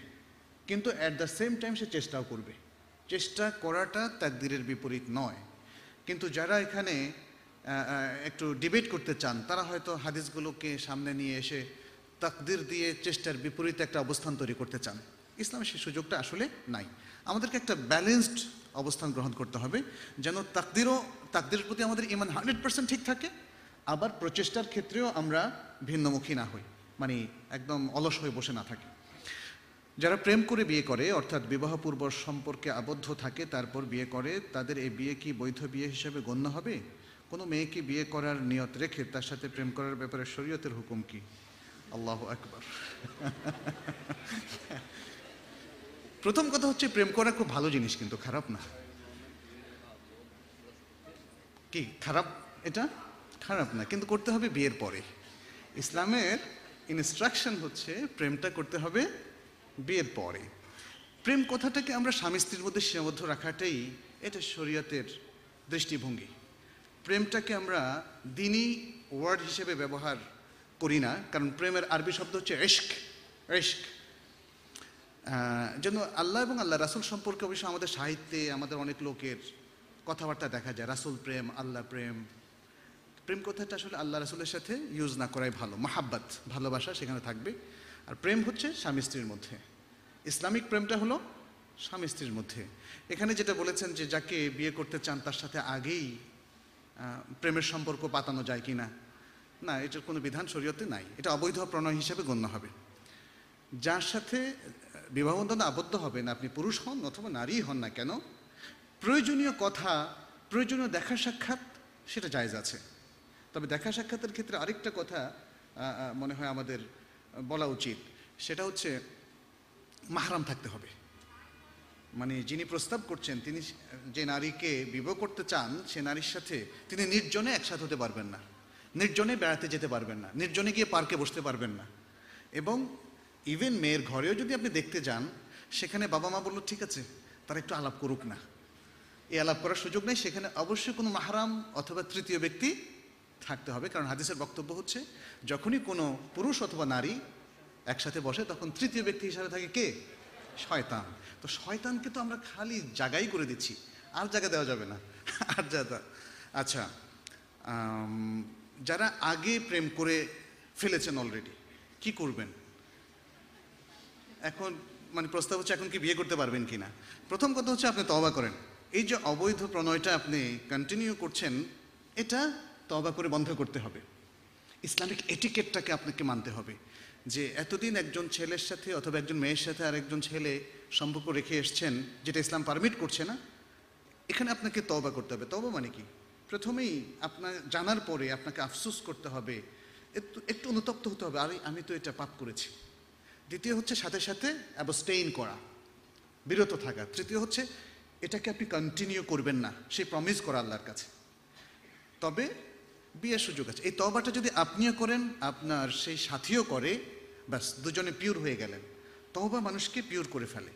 কিন্তু অ্যাট দ্য সেম টাইম সে চেষ্টাও করবে। চেষ্টা করাটা তাকদিরের বিপরীত নয়। কিন্তু যারা এখানে একটু ডিবেট করতে চান, তারা হয়তো হাদিসগুলোকে সামনে নিয়ে এসে তাকদির দিয়ে চেষ্টার বিপরীতে একটা অবস্থান তৈরি করতে চান। ইসলামে সেই সুযোগটা আসলে নাই। আমাদেরকে একটা ব্যালেন্সড অবস্থান গ্রহণ করতে হবে, যেন তাকদিরও, তাকদিরের প্রতি আমাদের ইমান হান্ড্রেড পার্সেন্ট ঠিক থাকে, আবার প্রচেষ্টার ক্ষেত্রেও আমরা ভিন্নমুখী না হই মানে একদম অলস হয়ে বসে না থাকি। যারা প্রেম করে বিয়ে করে, অর্থাৎ বিবাহপূর্ব সম্পর্কে আবদ্ধ থাকে, তারপর বিয়ে করে, তাদের এই বিয়ে কি বৈধ বিয়ে হিসেবে গণ্য হবে? কোনো মেয়েকে বিয়ে করার নিয়ত রেখে তার সাথে প্রেম করার ব্যাপারে শরীয়তের হুকুম কি? আল্লাহ একবার প্রথম কথা হচ্ছে, প্রেম করা খুব ভালো জিনিস কিন্তু, খারাপ না। কি, খারাপ? এটা? খারাপ না, কিন্তু করতে হবে বিয়ের পরে। ইসলামের ইনস্ট্রাকশন হচ্ছে, প্রেমটা করতে হবে বিয়ের পরে। প্রেম কথাটাকে আমরা স্বামী স্ত্রীর মধ্যে সীমাবদ্ধ রাখাটাই এটা শরীয়তের দৃষ্টিভঙ্গি। প্রেমটাকে আমরা দিনই ওয়ার্ড হিসেবে ব্যবহার করি না, কারণ প্রেমের আরবি শব্দ হচ্ছে এশক এশক যেন আল্লাহ এবং আল্লাহ রাসুল সম্পর্কে অবশ্য আমাদের সাহিত্যে আমাদের অনেক লোকের কথাবার্তা দেখা যায়, রাসুল প্রেম, আল্লাহ প্রেম। প্রেম কথাটা আসলে আল্লাহ রাসুলের সাথে ইউজ না করাই ভালো, মাহাব্বাত, ভালোবাসা সেখানে থাকবে। আর প্রেম হচ্ছে স্বামী স্ত্রীর মধ্যে। ইসলামিক প্রেমটা হলো স্বামী স্ত্রীর মধ্যে। এখানে যেটা বলেছেন যে যাকে বিয়ে করতে চান, তার সাথে আগেই প্রেমের সম্পর্ক পাতানো যায় কি না না এটার কোনো বিধান শরীয়তে নাই। এটা অবৈধ প্রণয় হিসেবে গণ্য হবে। যার সাথে বিবাহ বন্ধনে আবদ্ধ হবেন আপনি পুরুষ হন অথবা নারী হন না কেন, প্রয়োজনীয় কথা, প্রয়োজনীয় দেখা সাক্ষাৎ, সেটা জায়জ আছে। তবে দেখা সাক্ষাতের ক্ষেত্রে আরেকটা কথা মনে হয় আমাদের বলা উচিত। সেটা হচ্ছে মাহারাম থাকতে হবে। মানে যিনি প্রস্তাব করছেন, তিনি যে নারীকে বিবাহ করতে চান, সে নারীর সাথে তিনি নির্জনে একসাথে হতে পারবেন না। নির্জনে বেড়াতে যেতে পারবেন না। নির্জনে গিয়ে পার্কে বসতে পারবেন না। এবং ইভেন মেয়ের ঘরেও যদি আপনি দেখতে যান, সেখানে বাবা মা বলল, ঠিক আছে, তারা একটু আলাপ করুক না। এই আলাপ করার সুযোগ নেই। সেখানে অবশ্যই কোনো মাহারাম অথবা তৃতীয় ব্যক্তি থাকতে হবে। কারণ হাদিসের বক্তব্য হচ্ছে, যখনই কোনো পুরুষ অথবা নারী একসাথে বসে, তখন তৃতীয় ব্যক্তি হিসাবে থাকে কে? শয়তান। তো শয়তানকে তো আমরা খালি জায়গাই করে দিচ্ছি, আর জায়গা দেওয়া যাবে না। আর জায়গা। আচ্ছা যারা আগে প্রেম করে ফেলেছেন অলরেডি কি করবেন? এখন মানে প্রস্তাব হচ্ছে এখন কি বিয়ে করতে পারবেন কি না প্রথম কথা হচ্ছে আপনি তবা করেন। এই যে অবৈধ প্রণয়টা আপনি কন্টিনিউ করছেন, এটা তবা করে বন্ধ করতে হবে। ইসলামিক এটিকেটটাকে আপনাকে মানতে হবে। যে এতদিন একজন ছেলের সাথে অথবা একজন মেয়ের সাথে আর একজন ছেলে সম্পর্ক রেখে এসছেন যেটা ইসলাম পারমিট করছে না, এখানে আপনাকে তবা করতে হবে। তবা মানে কি? প্রথমেই আপনার জানার পরে আপনাকে আফসোস করতে হবে, একটু একটু অনুতপ্ত হতে হবে, আরে আমি তো এটা পাপ করেছি। দ্বিতীয় হচ্ছে সাথে সাথে অ্যাবস্টেইন করা, বিরত থাকা। তৃতীয় হচ্ছে এটাকে আপনি কন্টিনিউ করবেন না সেই প্রমিস করা আল্লাহর কাছে। তবে বিয়ের সুযোগ আছে। এই তবাটা যদি আপনিও করেন, আপনার সেই সাথীও করে, ব্যাস, দুজনে পিওর হয়ে গেলেন। তবা মানুষকে পিওর করে ফেলে।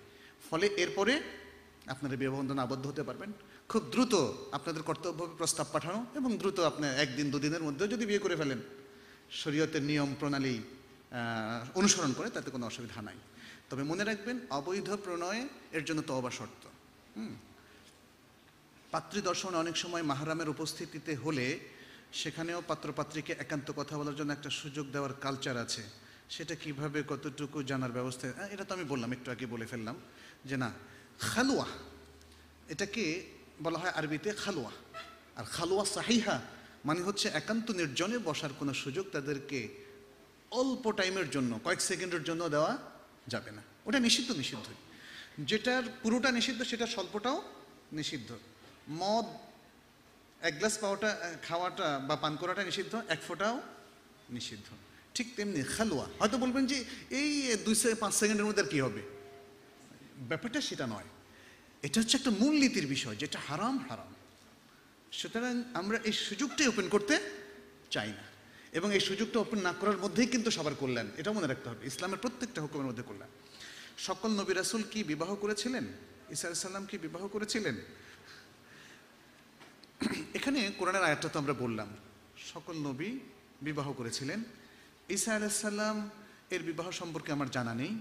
ফলে এরপরে আপনারা বন্ধনে আবদ্ধ হতে পারবেন। খুব দ্রুত আপনাদের কর্তব্যভাবে প্রস্তাব পাঠানো এবং দ্রুত আপনার একদিন, দুদিনের মধ্যে যদি বিয়ে করে ফেলেন, শরীয়তের নিয়ম, প্রণালী অনুসরণ করে তাতে কোনো অসুবিধা নাই। তবে মনে রাখবেন, অবৈধ প্রণয়ে এর জন্য তবা শর্ত। হুম? পাত্রী দর্শনে অনেক সময় মাহারামের উপস্থিতিতে হলে সেখানেও পাত্রপাত্রীকে একান্ত কথা বলার জন্য একটা সুযোগ দেওয়ার কালচার আছে। সেটা কীভাবে, কতটুকু জানার ব্যবস্থা? এটা তো আমি বললাম, একটু আগে বলে ফেললাম যে না খালুয়া এটাকে বলা হয় আরবিতে খালুয়া আর খালুয়া সাহিহা মানে হচ্ছে একান্ত নির্জনে বসার কোনো সুযোগ তাদেরকে অল্প টাইমের জন্য, কয়েক সেকেন্ডের জন্য দেওয়া যাবে না। ওটা নিষিদ্ধ নিষিদ্ধ যেটার পুরোটা নিষিদ্ধ সেটা স্বল্পটাও নিষিদ্ধ। মদ এক গ্লাস পাওয়াটা খাওয়াটা বা পান করাটা নিষিদ্ধ, এক ফোঁটাও নিষিদ্ধ। ঠিক তেমনি খালুয়া হয়তো বলবেন যে এই দুই পাঁচ সেকেন্ডের মধ্যে আর কি হবে? ব্যাপারটা সেটা নয়। এটা হচ্ছে একটা মূলনীতির বিষয়, যেটা হারাম হারাম। সুতরাং আমরা এই সুযোগটাই ওপেন করতে চাই না। এবং এই সুযোগটা ওপেন না করার মধ্যেই কিন্তু সবার কল্যাণ এটা মনে রাখতে হবে। ইসলামের প্রত্যেকটা হুকুমের মধ্যে কল্যাণ। সকল নবী রাসুল কি বিবাহ করেছিলেন? ইসা সাল্লাম কি বিবাহ করেছিলেন? এখানে কোরআনের আয়াতটা তো আমরা বললাম। সকল নবী বিবাহ করেছিলেন। ঈসা আলাইসাল্লাম এর বিবাহ সম্পর্কে আমার জানা নেই।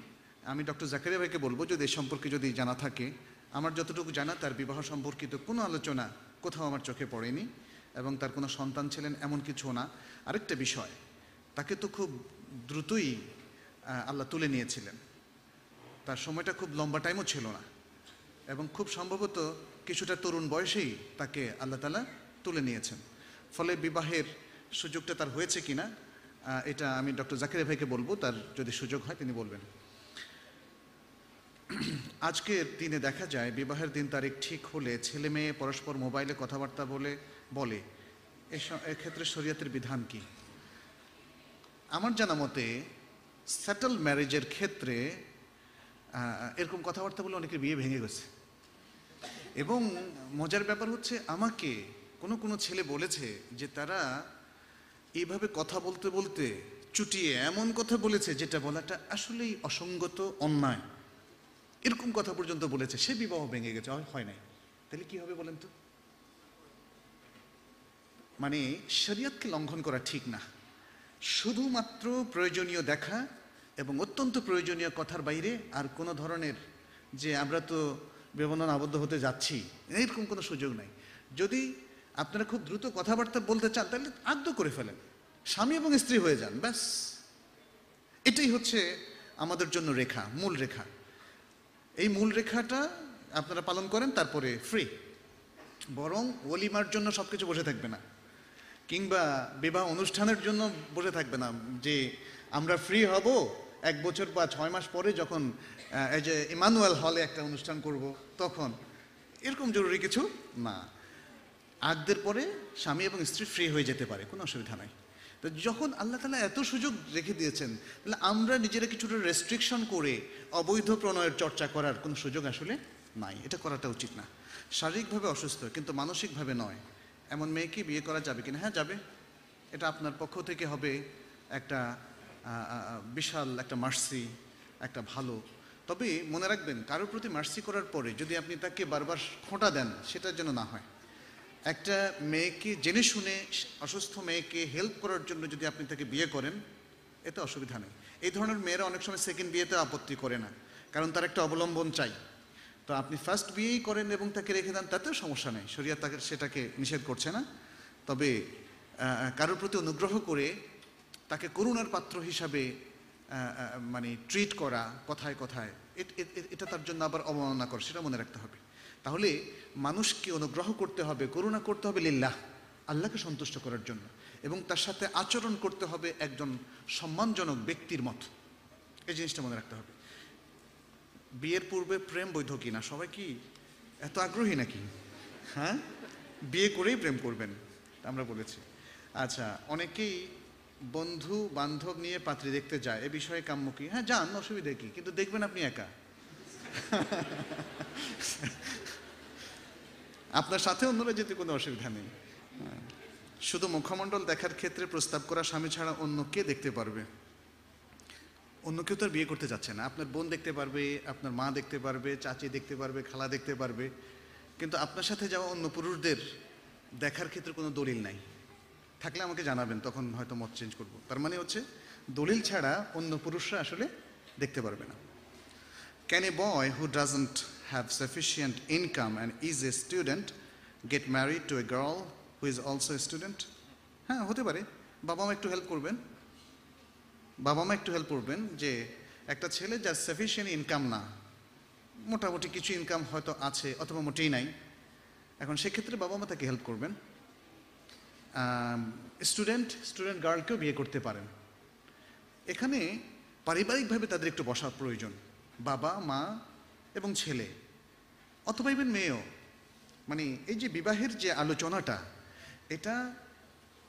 আমি ডক্টর জাকারিয়া ভাইকে বলব যদি এ সম্পর্কে যদি জানা থাকে, আমার যতটুকু জানা, তার বিবাহ সম্পর্কিত কোনো আলোচনা কোথাও আমার চোখে পড়েনি এবং তার কোনো সন্তান ছিলেন এমন কিছু না। আরেকটা বিষয়, তাকে তো খুব দ্রুতই আল্লাহ তুলে নিয়েছিলেন। তার সময়টা খুব লম্বা টাইমও ছিল না। এবং খুব সম্ভবত কিছুটা তরুণ বয়সেই তাকে আল্লাহ তালা তুলে নিয়েছেন। ফলে বিবাহের সুযোগটা তার হয়েছে কিনা আহ, এটা আমি ডক্টর জাকির ভাইকে বলব তার যদি সুযোগ হয় তিনি বলবেন। আজকের দিনে দেখা যায় বিবাহের দিন তারিখ ঠিক হলে ছেলে মেয়ে পরস্পর মোবাইলে কথাবার্তা বলে বলে। এক্ষেত্রে শরীয়তের বিধান কি? আমার জানা মতে সেটেল ম্যারেজের ক্ষেত্রে এরকম কথাবার্তা বলে অনেকের বিয়ে ভেঙে গেছে। এবং মজার ব্যাপার হচ্ছে আমাকে কোনো কোনো ছেলে বলেছে যে তারা এইভাবে কথা বলতে বলতে চুটিয়ে এমন কথা বলেছে যেটা বলাটা আসলেই অসঙ্গত, অন্যায়। এরকম কথা পর্যন্ত বলেছে, সে বিবাহ ভেঙে গেছে, হয়- হয় নাই। তাহলে কি হবে বলেন তো? মানে শরীয়তকে লঙ্ঘন করা ঠিক না। শুধুমাত্র প্রয়োজনীয় দেখা এবং অত্যন্ত প্রয়োজনীয় কথার বাইরে আর কোনো ধরনের যে আমরা তো বিবন্ধন আবদ্ধ হতে যাচ্ছি, এরকম কোনো সুযোগ নাই। যদি আপনারা খুব দ্রুত কথাবার্তা বলতে চান, তাহলে আদ্য করে ফেলেন। স্বামী এবং স্ত্রী হয়ে যান, ব্যাস। এটাই হচ্ছে আমাদের জন্য রেখা, মূল রেখা। এই মূল রেখাটা আপনারা পালন করেন, তারপরে ফ্রি বরং ওলিমার জন্য সব কিছু বসে থাকবে না। কিংবা বিবাহ অনুষ্ঠানের জন্য বসে থাকবে না, যে আমরা ফ্রি হব এক বছর বা ছয় মাস পরে যখন এই যে ইমানুয়াল হলে একটা অনুষ্ঠান করব, তখন এরকম জরুরি কিছু? না। আগদের পরে স্বামী এবং স্ত্রী ফ্রি হয়ে যেতে পারে, কোনো অসুবিধা নাই। তো যখন আল্লাহ তালা এত সুযোগ রেখে দিয়েছেন, তাহলে আমরা নিজেরা কিছুটা রেস্ট্রিকশন করে অবৈধ প্রণয়ের চর্চা করার কোনো সুযোগ আসলে নাই। এটা করাটা উচিত না। শারীরিকভাবে অসুস্থ, কিন্তু মানসিকভাবে নয়। এমন মেয়েকে বিয়ে করা যাবে কিনা? হ্যাঁ যাবে। এটা আপনার পক্ষ থেকে হবে একটা বিশাল একটা মার্সি একটা ভালো। তবে মনে রাখবেন, কারোর প্রতি মার্সি করার পরে যদি আপনি তাকে বারবার খোঁটা দেন সেটার জন্য না হয়। একটা মেয়েকে জেনে শুনে, অসুস্থ মেয়েকে হেল্প করার জন্য যদি আপনি তাকে বিয়ে করেন, এতে অসুবিধা নেই। এই ধরনের মেয়েরা অনেক সময় সেকেন্ড বিয়েতে আপত্তি করে না, কারণ তার একটা অবলম্বন চাই। তো আপনি ফার্স্ট বিয়েই করেন এবং তাকে রেখে দেন, তাতেও সমস্যা নেই। শরিয়া তাকে, সেটাকে নিষেধ করছে না। তবে কারোর প্রতি অনুগ্রহ করে তাকে করুণার পাত্র হিসাবে মানে ট্রিট করা কথায় কথায় এট- তার জন্য আবার অবমাননা করা, সেটা মনে রাখতে হবে। তাহলে মানুষকে অনুগ্রহ করতে হবে, করুণা করতে হবে লিল্লাহ, আল্লাহকে সন্তুষ্ট করার জন্য। এবং তার সাথে আচরণ করতে হবে একজন সম্মানজনক ব্যক্তির মত। এই জিনিসটা মনে রাখতে হবে। বিয়ের পূর্বে প্রেম বৈধ কিনা সবাই কি এত আগ্রহী নাকি? হ্যাঁ? বিয়ে করেই প্রেম করবেন আমরা বলেছি। আচ্ছা অনেকেই বন্ধু, বান্ধব নিয়ে পাত্রী দেখতে যায়, এ বিষয়ে কাম্য কি হ্যাঁ যান, অসুবিধা কি? কিন্তু দেখবেন আপনি একা। আপনার সাথে অন্যরা যেতে কোনো অসুবিধা নেই। হ্যাঁ। শুধু মুখমণ্ডল দেখার ক্ষেত্রে প্রস্তাব করা স্বামী ছাড়া অন্য কে দেখতে পারবে? অন্য কেউ তো বিয়ে করতে যাচ্ছে না। আপনার বোন দেখতে পারবে, আপনার মা দেখতে পারবে, চাচি দেখতে পারবে, খালা দেখতে পারবে। কিন্তু আপনার সাথে যাওয়া অন্য পুরুষদের দেখার ক্ষেত্রে কোনো দলিল নাই। থাকলে আমাকে জানাবেন, তখন হয়তো মত চেঞ্জ করব। তার মানে হচ্ছে, দলিল ছাড়া অন্য পুরুষরা আসলে দেখতে পারবে না। Can a boy who doesn't have sufficient income and is a student get married to a girl who is also a student হ্যাঁ হতে পারে। বাবা মা একটু হেল্প করবেন। বাবা মা একটু হেল্প করবেন যে, একটা ছেলে যার সাফিসিয়েন্ট ইনকাম না, মোটামুটি কিছু ইনকাম হয়তো আছে অথবা মোটেই নাই। এখন সেক্ষেত্রে বাবা মা তাকে হেল্প করবেন। স্টুডেন্ট স্টুডেন্ট গার্লকেও বিয়ে করতে পারেন। এখানে পারিবারিকভাবে তাদের একটু বসার প্রয়োজন। বাবা, মা এবং ছেলে অথবা ইভেন মেয়েও। মানে এই যে বিবাহের যে আলোচনাটা, এটা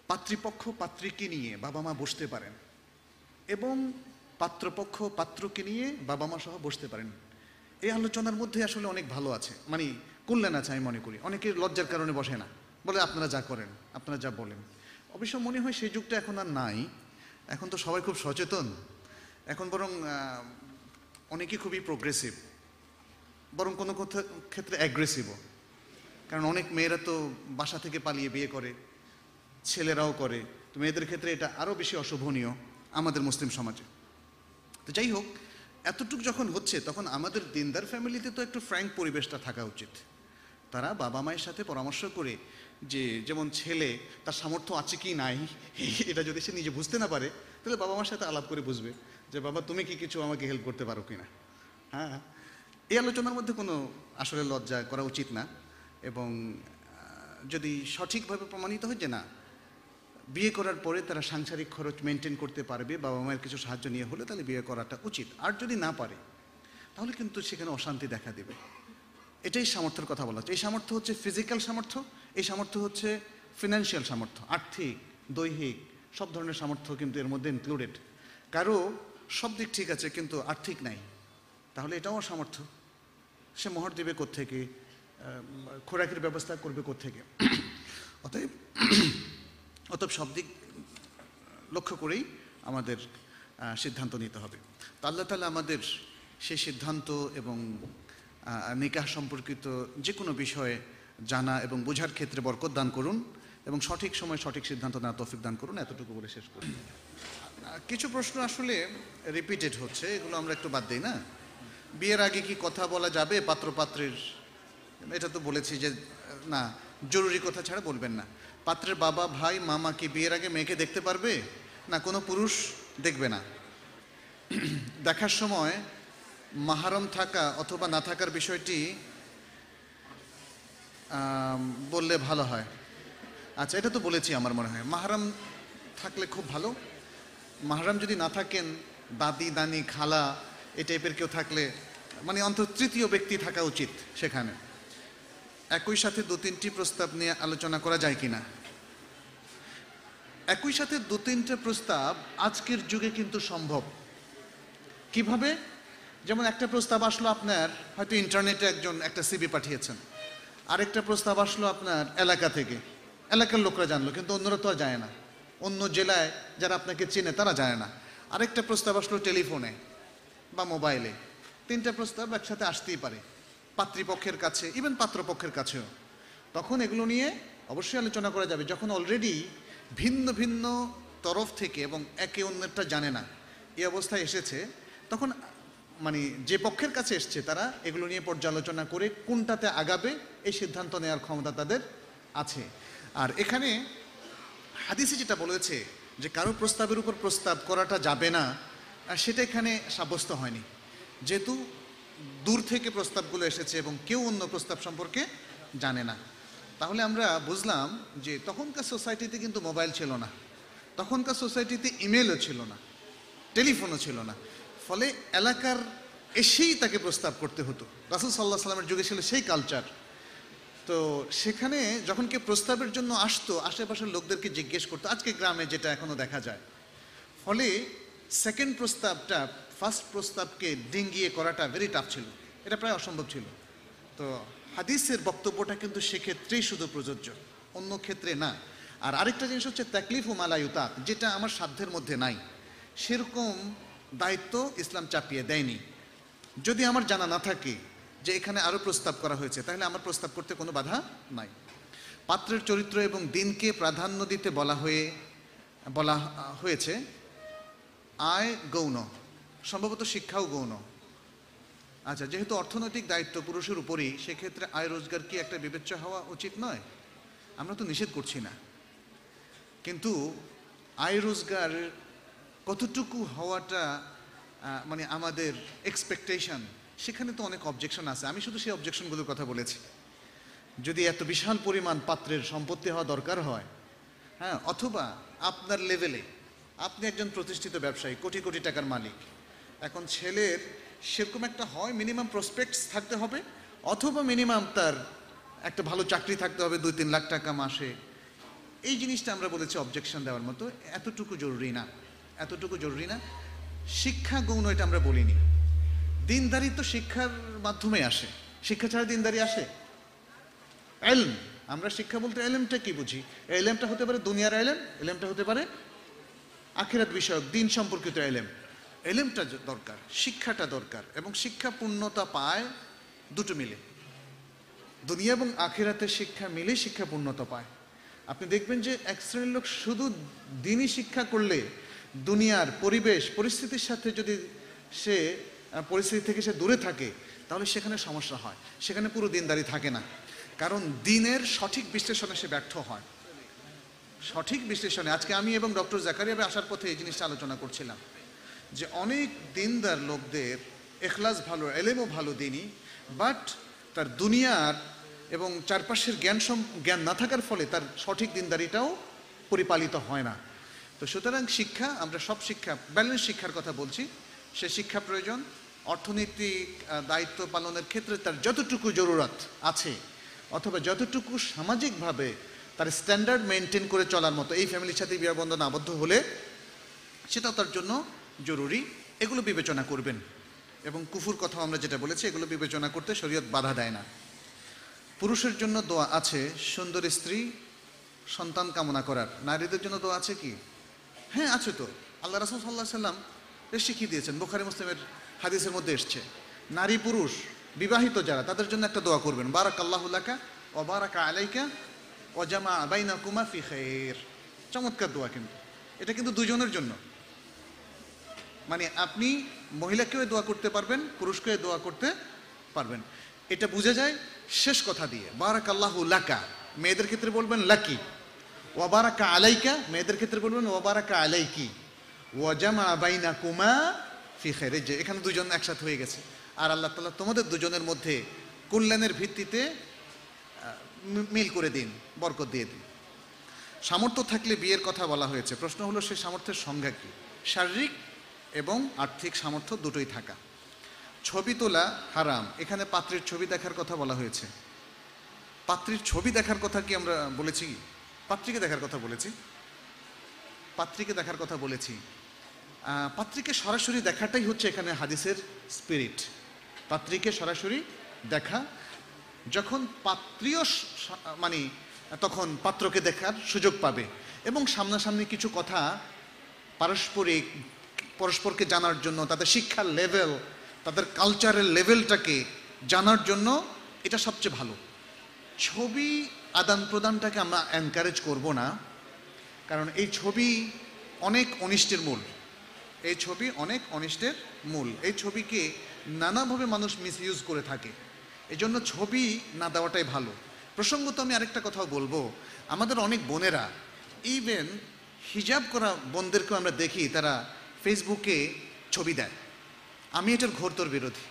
পাত্রীপক্ষ পাত্রীকে নিয়ে বাবা মা বসতে পারেন এবং পাত্রপক্ষ, পাত্রকে নিয়ে বাবা মা সহ বসতে পারেন। এই আলোচনার মধ্যে আসলে অনেক ভালো আছে। মানে কল্যাণ আছে আমি মনে করি। অনেকে লজ্জার কারণে বসে না। বলে আপনারা যা করেন আপনারা যা বলেন। অবশ্য মনে হয় সেই যুগটা এখন আর নাই। এখন তো সবাই খুব সচেতন। এখন বরং আহ, অনেকে খুবই প্রোগ্রেসিভ বরং কোনো ক্ষেত্রে অ্যাগ্রেসিভও কারণ অনেক মেয়েরা তো বাসা থেকে পালিয়ে বিয়ে করে ছেলেরাও করে। তো মেয়েদের ক্ষেত্রে এটা আরও বেশি অশোভনীয় আমাদের মুসলিম সমাজে। তো যাই হোক এতটুক যখন হচ্ছে তখন আমাদের দিনদার ফ্যামিলিতে তো একটু ফ্র্যাঙ্ক পরিবেশটা থাকা উচিত। তারা বাবা মায়ের সাথে পরামর্শ করে যে যেমন ছেলে, তার সামর্থ্য আছে কি নাই, এটা যদি সে নিজে বুঝতে না পারে, তাহলে বাবা মার সাথে আলাপ করে বুঝবে যে, বাবা, তুমি কি কিছু আমাকে হেল্প করতে পারো কিনা? হ্যাঁ? এই আলোচনার মধ্যে কোনো আসলে লজ্জা করা উচিত না এবং যদি সঠিকভাবে প্রমাণিত হয় যে না, বিয়ে করার পরে তারা সাংসারিক খরচ মেনটেন করতে পারবে, বাবা মায়ের কিছু সাহায্য নিয়ে হলে তাহলে বিয়ে করাটা উচিত। আর যদি না পারে, তাহলে কিন্তু সেখানে অশান্তি দেখা দেবে। এটাই সামর্থ্যের কথা বলা হচ্ছে। এই সামর্থ্য হচ্ছে ফিজিক্যাল সামর্থ্য এই সামর্থ্য হচ্ছে ফিনান্সিয়াল সামর্থ্য আর্থিক দৈহিক সব ধরনের সামর্থ্য কিন্তু এর মধ্যে ইনক্লুডেড কারও সব দিক ঠিক আছে কিন্তু আর্থিক নাই তাহলে এটাও সামর্থ্য সে মোহর দেবে কোত্থেকে? আহ, খোরাকের ব্যবস্থা করবে কোত্থেকে? অতএব অতএব সব দিক লক্ষ্য করেই আমাদের সিদ্ধান্ত নিতে হবে। তো আল্লাহ তালা আমাদের সেই সিদ্ধান্ত এবং নিকাহ সম্পর্কিত যে কোনো বিষয়ে জানা এবং বোঝার ক্ষেত্রে বরকত দান করুন এবং সঠিক সময় সঠিক সিদ্ধান্ত নেওয়া তৌফিক দান করুন। এতটুকু বলে শেষ করুন কিছু প্রশ্ন আসলে রিপিটেড হচ্ছে, এগুলো আমরা একটু বাদ দিই, না? বিয়ের আগে কি কথা বলা যাবে পাত্রপাত্রের? এটা তো বলেছি যে, না, জরুরি কথা ছাড়া বলবেন না। পাত্রের বাবা, ভাই, মামা কি বিয়ের আগে মেয়েকে দেখতে পারবে? না, কোনো পুরুষ দেখবে না। দেখার সময় মাহারম থাকা অথবা না থাকার বিষয়টি বললে ভালো হয়। আচ্ছা এটা তো বলেছি আমার মনে হয়। মাহারাম থাকলে খুব ভালো। মাহারাম যদি না থাকেন দাদি দানি, খালা, এই টাইপের কেউ থাকলে মানে অন্তত তৃতীয় ব্যক্তি থাকা উচিত সেখানে। একই সাথে দু তিনটি প্রস্তাব নিয়ে আলোচনা করা যায় কিনা? একই সাথে দু তিনটে প্রস্তাব আজকের যুগে কিন্তু সম্ভব। কীভাবে? যেমন একটা প্রস্তাব আসলো আপনার, হয়তো ইন্টারনেটে একজন একটা সিবি পাঠিয়েছেন। আরেকটা প্রস্তাব আসলো আপনার এলাকা থেকে। এলাকার লোকরা জানলো, কিন্তু অন্যরা তো আর যায় না। অন্য জেলায় যারা আপনাকে চেনে, তারা জানে না। আরেকটা প্রস্তাব আসলো টেলিফোনে বা মোবাইলে। তিনটা প্রস্তাব একসাথে আসতেই পারে পাত্রীপক্ষের কাছে ইভেন পাত্রপক্ষের কাছেও। তখন এগুলো নিয়ে অবশ্যই আলোচনা করা যাবে। যখন অলরেডি ভিন্ন ভিন্ন তরফ থেকে এবং একে অন্যেরটা জানে না, এই অবস্থায় এসেছে, তখন মানে যে পক্ষের কাছে এসছে তারা, এগুলো নিয়ে পর্যালোচনা করে কোনটাতে আগাবে, এই সিদ্ধান্ত নেওয়ার ক্ষমতা তাদের আছে। আর এখানে হাদিসে যেটা বলেছে যে কারও প্রস্তাবের উপর প্রস্তাব করাটা যাবে না সেটা এখানে সাব্যস্ত হয়নি। যেহেতু দূর থেকে প্রস্তাবগুলো এসেছে এবং কেউ অন্য প্রস্তাব সম্পর্কে জানে না। তাহলে আমরা বুঝলাম যে তখনকার সোসাইটিতে কিন্তু মোবাইল ছিল না, তখনকার সোসাইটিতে ইমেলও ছিল না, টেলিফোনও ছিল না। ফলে এলাকার এসেই তাকে প্রস্তাব করতে হতো। রাসুল সাল্লাহ সাল্লামের যুগে ছিল সেই কালচার তো সেখানে যখন কেউ প্রস্তাবের জন্য আসতো, আশেপাশের লোকদেরকে জিজ্ঞেস করতো, আজকে গ্রামে যেটা এখনও দেখা যায়। ফলে সেকেন্ড প্রস্তাবটা ফার্স্ট প্রস্তাবকে ডিঙ্গিয়ে করাটা ভেরি টাফ ছিল। এটা প্রায় অসম্ভব ছিল। তো হাদিসের বক্তব্যটা কিন্তু সেক্ষেত্রেই শুধু প্রযোজ্য, অন্য ক্ষেত্রে না। আর আরেকটা জিনিস হচ্ছে তাকলিফ ও মালায়ুতাক যেটা আমার সাধ্যের মধ্যে নাই। সেরকম দায়িত্ব ইসলাম চাপিয়ে দেয়নি। যদি আমার জানা না থাকে যে এখানে আরও প্রস্তাব করা হয়েছে, তাহলে আমার প্রস্তাব করতে কোনো বাধা নাই। পাত্রের চরিত্র এবং দিনকে প্রাধান্য দিতে বলা হয়ে, বলা হয়েছে, আয় গৌণ, সম্ভবত শিক্ষাও গৌণ। আচ্ছা যেহেতু অর্থনৈতিক দায়িত্ব পুরুষের উপরেই, সেক্ষেত্রে আয় রোজগার কি একটা বিবেচ্য হওয়া উচিত নয়? আমরা তো নিষেধ করছি না। কিন্তু আয় রোজগার কতটুকু হওয়াটা মানে আমাদের এক্সপেকটেশন সেখানে তো অনেক অবজেকশন আছে। আমি শুধু সেই অবজেকশনগুলোর কথা বলেছি। যদি এত বিশাল পরিমাণ পাত্রের সম্পত্তি হওয়া দরকার হয় হ্যাঁ অথবা আপনার লেভেলে আপনি একজন প্রতিষ্ঠিত ব্যবসায়ী, কোটি কোটি টাকার মালিক, এখন ছেলের সেরকম একটা হয় মিনিমাম প্রসপেক্টস থাকতে হবে, অথবা মিনিমাম তার একটা ভালো চাকরি থাকতে হবে দুই তিন লাখ টাকা মাসে। এই জিনিসটা আমরা বলেছি অবজেকশন দেওয়ার মতো, এতটুকু জরুরি না। এতটুকু জরুরি না। শিক্ষা গৌণ এটা আমরা বলিনি। দিনদারি তো শিক্ষার মাধ্যমে আসে। শিক্ষা ছাড়া দিনদারি আসে? এলম। আমরা শিক্ষা বলতে এলেমটা কি বুঝি? এলেমটা হতে পারে দুনিয়ার এলেম, এলেমটা হতে পারে আখিরাত বিষয়ক, দিন সম্পর্কিত এলেম। এলেমটা দরকার, শিক্ষাটা দরকার, এবং শিক্ষা পূর্ণতা পায় দুটো মিলে। দুনিয়া এবং আখিরাতের শিক্ষা মিলে শিক্ষা পূর্ণতা পায়। আপনি দেখবেন যে এক শ্রেণির লোক শুধু দিনই শিক্ষা করলে দুনিয়ার পরিবেশ, পরিস্থিতির সাথে যদি সে পরিস্থিতি থেকে সে দূরে থাকে, তাহলে সেখানে সমস্যা হয়। সেখানে পুরো দিনদারি থাকে না। কারণ দিনের সঠিক বিশ্লেষণে সে ব্যর্থ হয়। সঠিক বিশ্লেষণে। আজকে আমি এবং ডক্টর জাকারিয়াবে আসার পথে এই জিনিসটা আলোচনা করছিলাম যে অনেক দিনদার লোকদের এখলাস ভালো, এলেমও ভালো দিনই বাট তার দুনিয়ার এবং চারপাশের জ্ঞান জ্ঞান না থাকার ফলে তার সঠিক দিনদারিটাও পরিপালিত হয় না। তো সুতরাং শিক্ষা, আমরা সব শিক্ষা, ব্যালেন্স শিক্ষার কথা বলছি, সে শিক্ষা প্রয়োজন, অর্থনৈতিক দায়িত্ব পালনের ক্ষেত্রে তার যতটুকু জরুরত আছে, অথবা যতটুকু সামাজিকভাবে তার স্ট্যান্ডার্ড মেনটেন করে চলার মতো, এই ফ্যামিলির সাথে বিবাহ বন্ধন আবদ্ধ হলে সেটা তার জন্য জরুরি, এগুলো বিবেচনা করবেন। এবং কুফুর কথা আমরা যেটা বলেছি, এগুলো বিবেচনা করতে শরীয়ত বাধা দেয় না। পুরুষের জন্য দোয়া আছে সুন্দর স্ত্রী সন্তান কামনা করার, নারীদের জন্য দোয়া আছে কি? হ্যাঁ আছে তো। আল্লাহ রাসুল সাল্লাহ সাল্লাম শিখিয়ে দিয়েছেন, বোখারি মুসলিমের হাদিসের মধ্যে এসছে। নারী পুরুষ বিবাহিত যারা, তাদের জন্য একটা দোয়া করবেন বারাক আল্লাহুল্লাকা ও বারাকা আলাইকা ও জামা আবাইনা কুমা ফি খের চমৎকার দোয়া কিন্তু। এটা কিন্তু দুজনের জন্য। মানে আপনি মহিলাকেও দোয়া করতে পারবেন, পুরুষকেও দোয়া করতে পারবেন। এটা বুঝে যায় শেষ কথা দিয়ে বারাক আল্লাহু লাকা। মেয়েদের ক্ষেত্রে বলবেন, লাকি। ওয়াবারাকা আলাইকা মেয়েদের ক্ষেত্রে বলবেন ওয়াবারাকা আলাইকি ওয়াজামা বাইনা কুমা ফি খেরে যে এখানে দুজন একসাথে হয়ে গেছে। আর আল্লাহ তাআলা তোমাদের দুজনের মধ্যে কল্যাণের ভিত্তিতে মিল করে দিন, বরকত দিয়ে দিন। সামর্থ্য থাকলে বিয়ের কথা বলা হয়েছে। প্রশ্ন হলো, সেই সামর্থ্যের সংজ্ঞা কি? শারীরিক এবং আর্থিক সামর্থ্য দুটোই থাকা। ছবি তোলা হারাম। এখানে পাত্রের ছবি দেখার কথা বলা হয়েছে। পাত্রীর ছবি দেখার কথা কি আমরা বলেছি? পাত্রীকে দেখার কথা বলেছি। পাত্রীকে দেখার কথা বলেছি। পাত্রীকে সরাসরি দেখাটাই হচ্ছে এখানে হাদিসের স্পিরিট পাত্রীকে সরাসরি দেখা। যখন পাত্রীয় মানে তখন পাত্রকে দেখার সুযোগ পাবে এবং সামনাসামনি কিছু কথা পারস্পরিক, পরস্পরকে জানার জন্য, তাদের শিক্ষার লেভেল তাদের কালচারের লেভেলটাকে জানার জন্য এটা সবচেয়ে ভালো। ছবি আদান প্রদানটাকে আমরা এনকারেজ করব না, কারণ এই ছবি অনেক অনিষ্টের মূল। এই ছবি অনেক অনিষ্টের মূল। এই ছবিকে নানাভাবে মানুষ মিসইউজ করে থাকে। এই জন্য ছবি না দেওয়াটাই ভালো। প্রসঙ্গত আমি আরেকটা কথাও বলব। আমাদের অনেক বোনেরা ইভেন হিজাব করা বোনদেরকেও আমরা দেখি, তারা ফেসবুকে ছবি দেয়। আমি এটার ঘোরতর বিরোধী।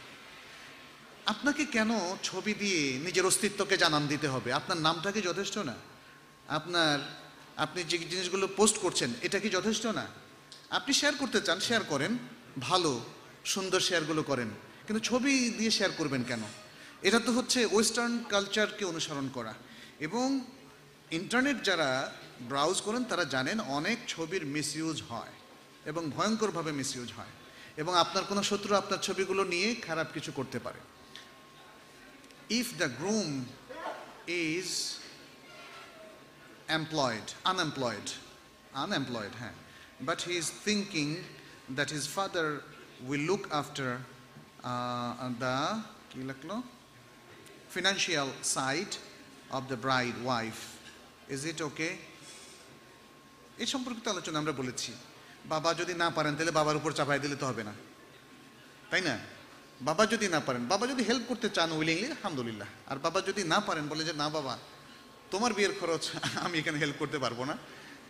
আপনাকে কেন ছবি দিয়ে নিজের অস্তিত্বকে জানান দিতে হবে? আপনার নামটা কি যথেষ্ট না? আপনার, আপনি যে জিনিসগুলো পোস্ট করছেন, এটা কি যথেষ্ট না? আপনি শেয়ার করতে চান শেয়ার করেন, ভালো, সুন্দর শেয়ারগুলো করেন, কিন্তু ছবি দিয়ে শেয়ার করবেন কেন? এটা তো হচ্ছে ওয়েস্টার্ন কালচারকে অনুসরণ করা। এবং ইন্টারনেট যারা ব্রাউজ করেন, তারা জানেন অনেক ছবির মিসইউজ হয় এবং ভয়ঙ্করভাবে মিসইউজ হয়। এবং আপনার কোনো শত্রু আপনার ছবিগুলো নিয়ে খারাপ কিছু করতে পারে। if the groom is employed, unemployed, unemployed, হ্যাঁ, but he is thinking that his father will look after uh, the কি লিখলো? financial side of the bride wife. Is it okay? এই সম্পর্কিত আলোচনা আমরা বলেছি বাবা যদি না পারেন তাহলে বাবার উপর চাপাই দিলে তো হবে না তাই না বাবা যদি না পারেন বাবা যদি হেল্প করতে চান উইলিংলি আলহামদুলিল্লাহ। আর বাবা যদি না পারেন বলে যে না বাবা তোমার বিয়ের খরচ আমি এখানে হেল্প করতে পারব না।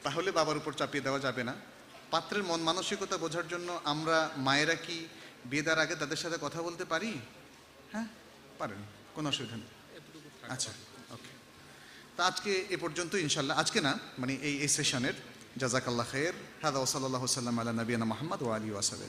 তাহলে বাবার উপর চাপিয়ে দেওয়া যাবে না। পাত্রের মন মানসিকতা বোঝার জন্য আমরা মায়েরা কি বিয়ে দেওয়ার আগে তাদের সাথে কথা বলতে পারি? হ্যাঁ পারেন কোনো অসুবিধা নেই। আচ্ছা ওকে। তা আজকে এ পর্যন্ত ইনশাল্লাহ আজকে না মানে এই এই সেশনের জাজাকাল্লাহ খের হাদা ওসাল্লাহ সাল্লাম আলা নবীনা মোহাম্মদ ও আলী ওয়াসাল